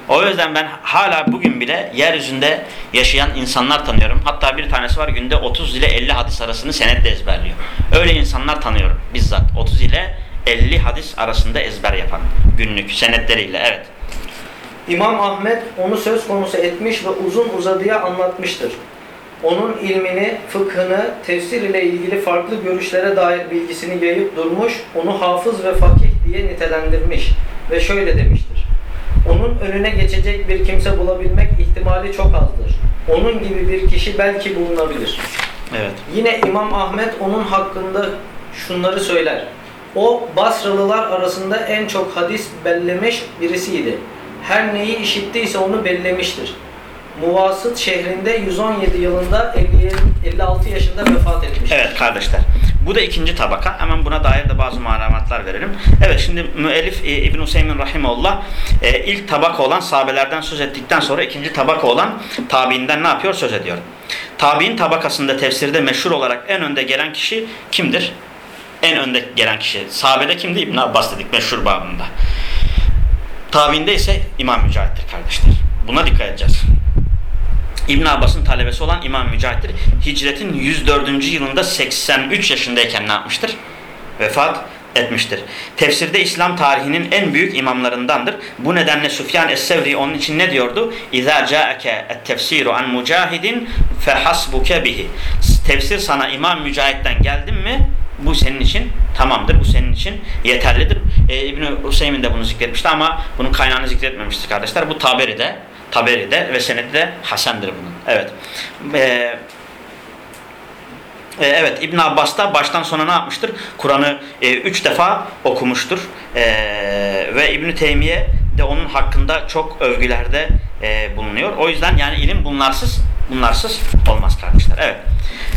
O yüzden ben hala bugün bile yeryüzünde yaşayan insanlar tanıyorum. Hatta bir tanesi var günde 30 ile 50 hadis arasını senetle ezberliyor. Öyle insanlar tanıyorum bizzat. 30 ile 50 hadis arasında ezber yapan günlük senetleriyle evet. İmam Ahmet onu söz konusu etmiş ve uzun uzadıya anlatmıştır. Onun ilmini, fıkhını, tefsir ile ilgili farklı görüşlere dair bilgisini yayıp durmuş, onu hafız ve fakih diye nitelendirmiş ve şöyle demiştir. Onun önüne geçecek bir kimse bulabilmek ihtimali çok azdır. Onun gibi bir kişi belki bulunabilir. Evet. Yine İmam Ahmet onun hakkında şunları söyler. O Basralılar arasında en çok hadis bellemiş birisiydi. Her neyi işittiyse onu bellemiştir. Muvasıt şehrinde 117 yılında 56 yaşında vefat etmiş. Evet kardeşler. Bu da ikinci tabaka. Hemen buna dair de bazı malumatlar verelim. Evet şimdi müellif e, İbn Hüseyin rahimehullah e, ilk tabaka olan sahabelerden söz ettikten sonra ikinci tabaka olan tabiinden ne yapıyor? Söz ediyor. Tabiin tabakasında tefsirde meşhur olarak en önde gelen kişi kimdir? En önde gelen kişi. Sahabede kimdi? İbn Abbas dedik meşhur babında. Tabiinde ise İmam Mücahit'tir kardeşler. Buna dikkat edeceğiz. İbn Abbas'ın talebesi olan İmam Mücahit'tir. Hicretin 104. yılında 83 yaşındayken ne yapmıştır? Vefat etmiştir. Tefsirde İslam tarihinin en büyük imamlarındandır. Bu nedenle Süfyan Es-Sevri onun için ne diyordu? İza ca'ake et-tefsiru an mucahidin fehasbuke bihi. Tefsir sana İmam Mücahit'ten geldi mi? Bu senin için tamamdır. Bu senin için yeterlidir. Ee, İbn Hüseyin de bunu zikretmişti ama bunun kaynağını zikretmemiştir kardeşler. Bu Taberi'de Taberi'de ve senedi de Hasen'dir bunun. Evet. Ee, Evet İbn Abbas da baştan sona ne yapmıştır? Kur'an'ı e, üç defa okumuştur. E, ve İbn Teymiye de onun hakkında çok övgülerde e, bulunuyor. O yüzden yani ilim bunlarsız bunlarsız olmaz kardeşler. Evet.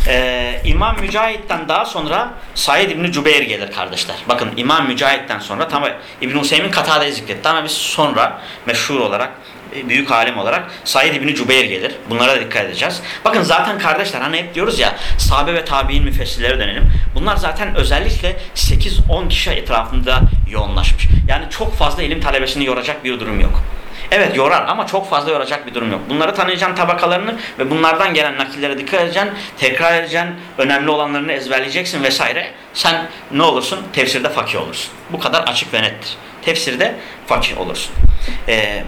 E, İmam Mücahit'ten daha sonra Said İbn Cübeyr gelir kardeşler. Bakın İmam Mücahit'ten sonra tam İbn Hüseyin Katade'yi zikretti ama biz sonra meşhur olarak e, büyük alim olarak Said İbni Cübeyr gelir. Bunlara da dikkat edeceğiz. Bakın zaten kardeşler hani hep diyoruz ya sahabe ve tabi'in müfessirlere dönelim. Bunlar zaten özellikle 8-10 kişi etrafında yoğunlaşmış. Yani çok fazla ilim talebesini yoracak bir durum yok. Evet yorar ama çok fazla yoracak bir durum yok. Bunları tanıyacaksın tabakalarını ve bunlardan gelen nakillere dikkat edeceksin, tekrar edeceksin, önemli olanlarını ezberleyeceksin vesaire. Sen ne olursun? Tefsirde fakih olursun. Bu kadar açık ve nettir. Tefsirde fakih olursun. Eee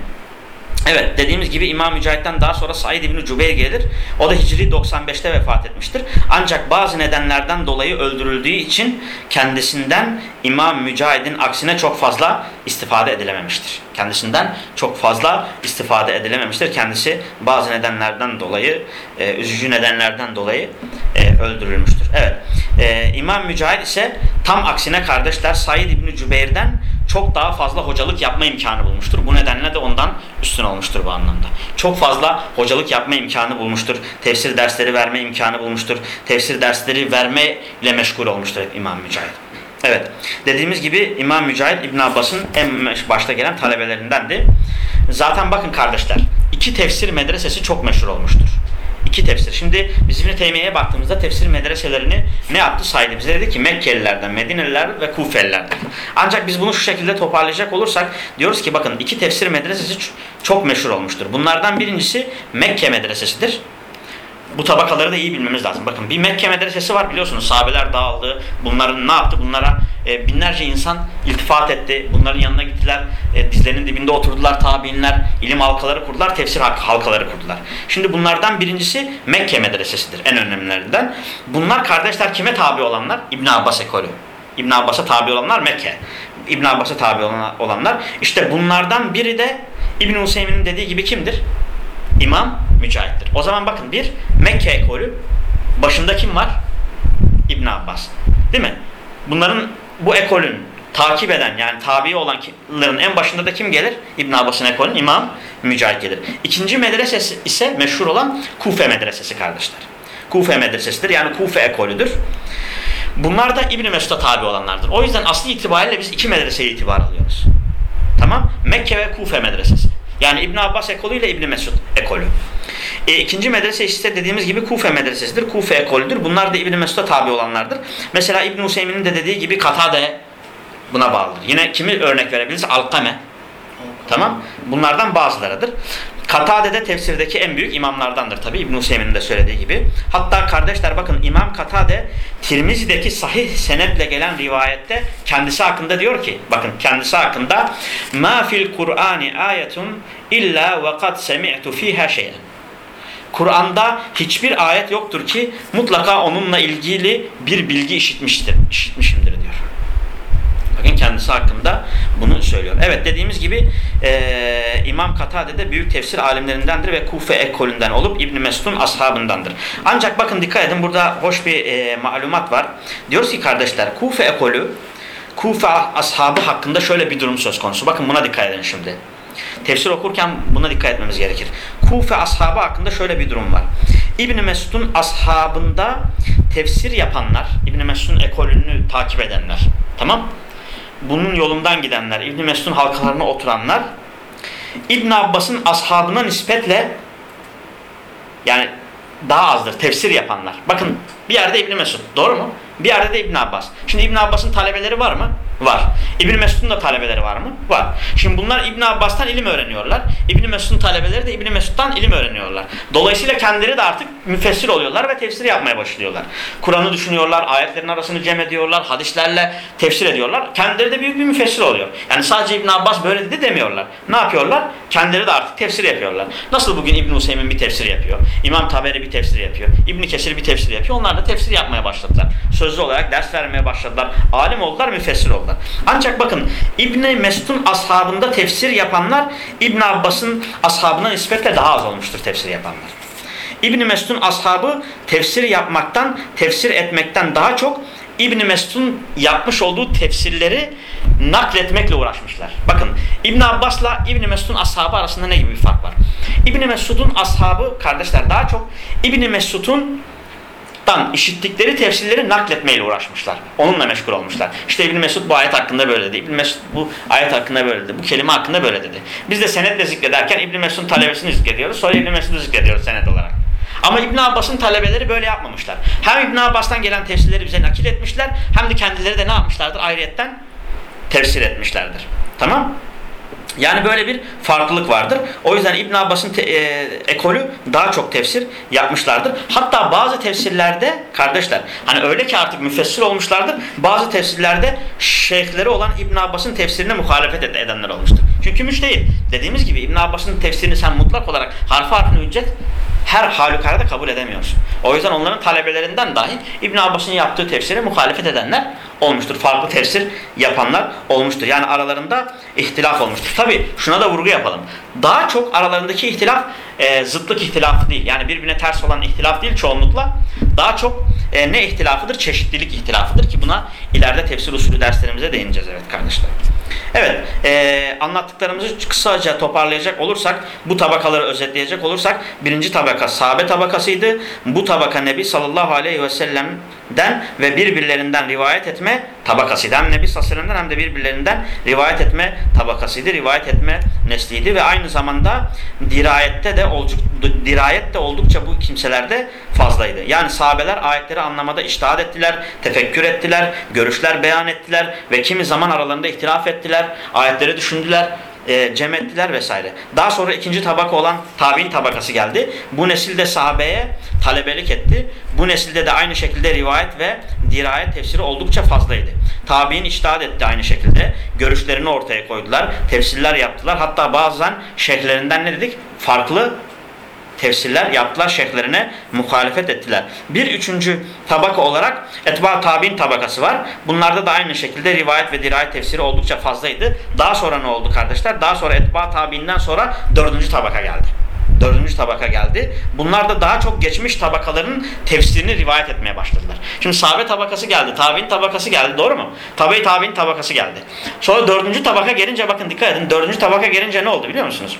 Evet dediğimiz gibi İmam Mücahit'ten daha sonra Said İbni Cübeyr gelir. O da Hicri 95'te vefat etmiştir. Ancak bazı nedenlerden dolayı öldürüldüğü için kendisinden İmam Mücahit'in aksine çok fazla istifade edilememiştir. Kendisinden çok fazla istifade edilememiştir. Kendisi bazı nedenlerden dolayı, e, üzücü nedenlerden dolayı e, öldürülmüştür. Evet. E, İmam Mücahit ise tam aksine kardeşler Said İbni Cübeyr'den çok daha fazla hocalık yapma imkanı bulmuştur. Bu nedenle de ondan üstün olmuştur bu anlamda. Çok fazla hocalık yapma imkanı bulmuştur. Tefsir dersleri verme imkanı bulmuştur. Tefsir dersleri vermeyle meşgul olmuştur hep İmam Mücahit. Evet. Dediğimiz gibi İmam Mücahit İbn Abbas'ın en başta gelen talebelerindendi. Zaten bakın kardeşler, iki tefsir medresesi çok meşhur olmuştur. İki tefsir. Şimdi biz İbn Teymiye'ye baktığımızda tefsir medreselerini ne yaptı saydı? Bize dedi ki Mekkelilerden, Medineliler ve Kufelilerden. Ancak biz bunu şu şekilde toparlayacak olursak diyoruz ki bakın iki tefsir medresesi çok meşhur olmuştur. Bunlardan birincisi Mekke medresesidir bu tabakaları da iyi bilmemiz lazım. Bakın bir Mekke medresesi var biliyorsunuz. Sahabeler dağıldı. Bunların ne yaptı? Bunlara e, binlerce insan iltifat etti. Bunların yanına gittiler. E, dizlerinin dibinde oturdular tabiinler. ilim halkaları kurdular. Tefsir halkaları kurdular. Şimdi bunlardan birincisi Mekke medresesidir. En önemlilerinden. Bunlar kardeşler kime tabi olanlar? İbn Abbas ekolü. İbn Abbas'a tabi olanlar Mekke. İbn Abbas'a tabi olanlar. İşte bunlardan biri de İbn Hüseyin'in dediği gibi kimdir? İmam Mücahit'tir. O zaman bakın bir Mekke ekolü başında kim var? İbn Abbas. Değil mi? Bunların bu ekolün takip eden yani tabi olanların en başında da kim gelir? İbn Abbas'ın ekolünün İmam Mücahit gelir. İkinci medresesi ise meşhur olan Kufe medresesi kardeşler. Kufe medresesidir yani Kufe ekolüdür. Bunlar da İbn Mesud'a tabi olanlardır. O yüzden asli itibariyle biz iki medreseye itibar alıyoruz. Tamam? Mekke ve Kufe medresesi. Yani İbn Abbas ekolü ile İbn Mesud ekolü. E, ikinci medrese ise dediğimiz gibi Kufe medresesidir. Kufe ekolüdür. Bunlar da İbn Mesud'a tabi olanlardır. Mesela İbn Hüseyin'in de dediği gibi Katade buna bağlıdır. Yine kimi örnek verebiliriz? Alkame. Tamam? Bunlardan bazılarıdır. Katade de tefsirdeki en büyük imamlardandır tabi İbn Hüseyin'in de söylediği gibi. Hatta kardeşler bakın İmam Katade Tirmizi'deki sahih senetle gelen rivayette kendisi hakkında diyor ki bakın kendisi hakkında fil Kur'ani ayetun illa ve kad semi'tu fiha şey'en. Kur'an'da hiçbir ayet yoktur ki mutlaka onunla ilgili bir bilgi işitmiştir, işitmişimdir diyor. Bakın kendisi hakkında bunu söylüyor. Evet dediğimiz gibi e, İmam Katade de büyük tefsir alimlerindendir ve Kufe ekolünden olup İbn Mesud'un ashabındandır. Ancak bakın dikkat edin burada hoş bir e, malumat var. Diyoruz ki kardeşler Kufe ekolü Kufe ashabı hakkında şöyle bir durum söz konusu. Bakın buna dikkat edin şimdi. Tefsir okurken buna dikkat etmemiz gerekir. Kufe ashabı hakkında şöyle bir durum var. İbn Mesud'un ashabında tefsir yapanlar, İbn Mesud'un ekolünü takip edenler. Tamam? Bunun yolundan gidenler, İbn Mesud'un halkalarına oturanlar İbn Abbas'ın ashabına nispetle yani daha azdır tefsir yapanlar. Bakın bir yerde İbn Mesud, doğru mu? Bir yerde de İbn Abbas. Şimdi İbn Abbas'ın talebeleri var mı? Var. İbn Mesud'un da talebeleri var mı? Var. Şimdi bunlar İbn Abbas'tan ilim öğreniyorlar. İbn Mesud'un talebeleri de İbn Mesud'dan ilim öğreniyorlar. Dolayısıyla kendileri de artık müfessir oluyorlar ve tefsir yapmaya başlıyorlar. Kur'an'ı düşünüyorlar, ayetlerin arasını cem ediyorlar, hadislerle tefsir ediyorlar. Kendileri de büyük bir müfessir oluyor. Yani sadece İbn Abbas böyle dedi demiyorlar. Ne yapıyorlar? Kendileri de artık tefsir yapıyorlar. Nasıl bugün İbn Hüseyin bir tefsir yapıyor? İmam Taberi bir tefsir yapıyor. İbn Kesir bir tefsir yapıyor. Onlar da tefsir yapmaya başladılar. Sözlü olarak ders vermeye başladılar. Alim oldular, müfessir oldular. Ancak bakın İbn Mesud'un ashabında tefsir yapanlar İbn Abbas'ın ashabına nispetle daha az olmuştur tefsir yapanlar. İbn Mesud'un ashabı tefsir yapmaktan, tefsir etmekten daha çok İbn Mesud'un yapmış olduğu tefsirleri nakletmekle uğraşmışlar. Bakın İbn Abbas'la İbn Mesud'un ashabı arasında ne gibi bir fark var? İbn Mesud'un ashabı kardeşler daha çok İbn Mesud'un dan işittikleri tefsirleri nakletmeyle uğraşmışlar. Onunla meşgul olmuşlar. İşte İbn Mesud bu ayet hakkında böyle dedi. İbn Mesud bu ayet hakkında böyle dedi. Bu kelime hakkında böyle dedi. Biz de senetle zikrederken İbn Mesud'un talebesini zikrediyoruz. Sonra İbn Mesud'u zikrediyoruz senet olarak. Ama İbn Abbas'ın talebeleri böyle yapmamışlar. Hem İbn Abbas'tan gelen tefsirleri bize nakil etmişler hem de kendileri de ne yapmışlardır? Ayrıyetten tefsir etmişlerdir. Tamam? Yani böyle bir farklılık vardır. O yüzden İbn Abbas'ın e, ekolü daha çok tefsir yapmışlardır. Hatta bazı tefsirlerde kardeşler hani öyle ki artık müfessir olmuşlardır. Bazı tefsirlerde şeyhleri olan İbn Abbas'ın tefsirine muhalefet edenler olmuştur. Çünkü müştehit. Dediğimiz gibi İbn Abbas'ın tefsirini sen mutlak olarak harf harfine hüccet her halükarda kabul edemiyorsun. O yüzden onların talebelerinden dahi İbn Abbas'ın yaptığı tefsire muhalefet edenler olmuştur. Farklı tefsir yapanlar olmuştur. Yani aralarında ihtilaf olmuştur. Tabi şuna da vurgu yapalım. Daha çok aralarındaki ihtilaf e, zıtlık ihtilafı değil. Yani birbirine ters olan ihtilaf değil çoğunlukla. Daha çok e, ne ihtilafıdır? Çeşitlilik ihtilafıdır ki buna ileride tefsir usulü derslerimize değineceğiz evet kardeşler. Evet, e, anlattıklarımızı kısaca toparlayacak olursak, bu tabakaları özetleyecek olursak, birinci tabaka sahabe tabakasıydı. Bu tabaka Nebi sallallahu aleyhi ve sellem'den ve birbirlerinden rivayet etme tabakasıydı. Hem Nebi sallallahu aleyhi ve hem de birbirlerinden rivayet etme tabakasıydı, rivayet etme nesliydi ve aynı zamanda dirayette de olduk, dirayet de oldukça bu kimselerde fazlaydı. Yani sahabeler ayetleri anlamada iştihad ettiler, tefekkür ettiler, görüşler beyan ettiler ve kimi zaman aralarında ihtilaf ettiler, ayetleri düşündüler, e, cem ettiler vesaire. Daha sonra ikinci tabaka olan tabi'in tabakası geldi. Bu nesilde sahabeye talebelik etti. Bu nesilde de aynı şekilde rivayet ve dirayet tefsiri oldukça fazlaydı. Tabi'in iştihad etti aynı şekilde. Görüşlerini ortaya koydular. Tefsirler yaptılar. Hatta bazen şeyhlerinden ne dedik? Farklı tefsirler yaptılar, şeyhlerine muhalefet ettiler. Bir üçüncü tabaka olarak etba tabi'in tabakası var. Bunlarda da aynı şekilde rivayet ve dirayet tefsiri oldukça fazlaydı. Daha sonra ne oldu kardeşler? Daha sonra etba tabi'inden sonra dördüncü tabaka geldi. Dördüncü tabaka geldi. Bunlar da daha çok geçmiş tabakaların tefsirini rivayet etmeye başladılar. Şimdi sahabe tabakası geldi, tabi'in tabakası geldi doğru mu? Tabi tabi'in tabakası geldi. Sonra dördüncü tabaka gelince bakın dikkat edin. Dördüncü tabaka gelince ne oldu biliyor musunuz?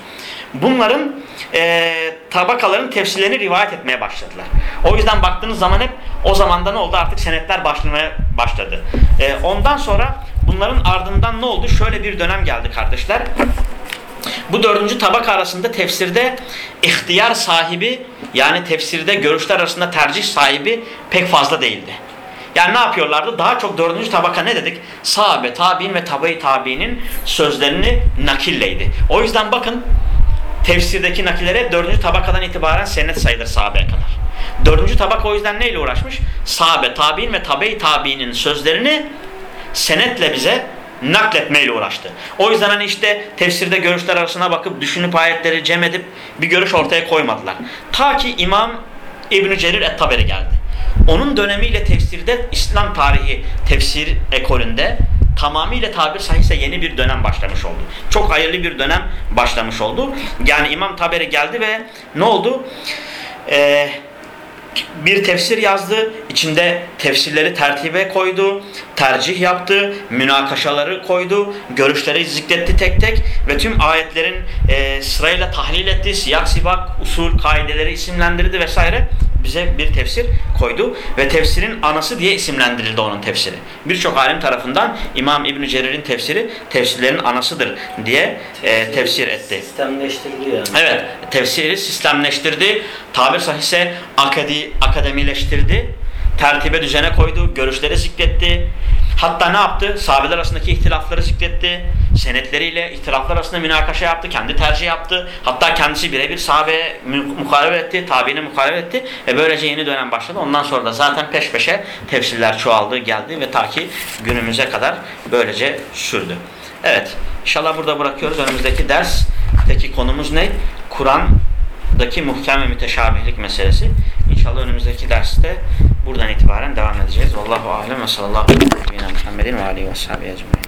Bunların e, tabakaların tefsirlerini rivayet etmeye başladılar. O yüzden baktığınız zaman hep o zamanda ne oldu? Artık senetler başlamaya başladı. E, ondan sonra bunların ardından ne oldu? Şöyle bir dönem geldi kardeşler. Bu dördüncü tabak arasında tefsirde ihtiyar sahibi yani tefsirde görüşler arasında tercih sahibi pek fazla değildi. Yani ne yapıyorlardı? Daha çok dördüncü tabaka ne dedik? Sahabe, tabi'in ve tabi tabi'nin sözlerini nakilleydi. O yüzden bakın tefsirdeki nakillere dördüncü tabakadan itibaren senet sayılır sahabeye kadar. Dördüncü tabaka o yüzden neyle uğraşmış? Sahabe, tabi'in ve tabi tabi'nin sözlerini senetle bize nakletmeyle uğraştı. O yüzden hani işte tefsirde görüşler arasına bakıp düşünüp ayetleri cem edip bir görüş ortaya koymadılar. Ta ki İmam İbn-i Cerir Et-Taberi geldi. Onun dönemiyle tefsirde İslam tarihi tefsir ekolünde tamamıyla tabir sahihse yeni bir dönem başlamış oldu. Çok hayırlı bir dönem başlamış oldu. Yani İmam Taberi geldi ve ne oldu? Eee bir tefsir yazdı. içinde tefsirleri tertibe koydu. Tercih yaptı. Münakaşaları koydu. Görüşleri zikretti tek tek. Ve tüm ayetlerin e, sırayla tahlil etti. Siyak sibak, usul, kaideleri isimlendirdi vesaire. Bize bir tefsir koydu. Ve tefsirin anası diye isimlendirildi onun tefsiri. Birçok alim tarafından İmam İbn Cerir'in tefsiri tefsirlerin anasıdır diye e, tefsir etti. Sistemleştirdi yani. Evet, tefsiri sistemleştirdi. Tabir sahihse akadi, akademileştirdi. Tertibe düzene koydu, görüşleri zikretti. Hatta ne yaptı? Sahabeler arasındaki ihtilafları zikretti. Senetleriyle ihtilaflar arasında münakaşa yaptı, kendi tercih yaptı. Hatta kendisi birebir sahabeye muhalefet etti, tabiine muhalefet etti. Ve böylece yeni dönem başladı. Ondan sonra da zaten peş peşe tefsirler çoğaldı, geldi ve ta ki günümüze kadar böylece sürdü. Evet, inşallah burada bırakıyoruz. Önümüzdeki dersteki konumuz ne? Kur'an'daki muhkem ve müteşabihlik meselesi. İnşallah önümüzdeki derste buradan itibaren devam edeceğiz. Vallahu alem ve sallallahu aleyhi ve sellem Muhammedin ve aleyhi ve sahibi ecmaîn.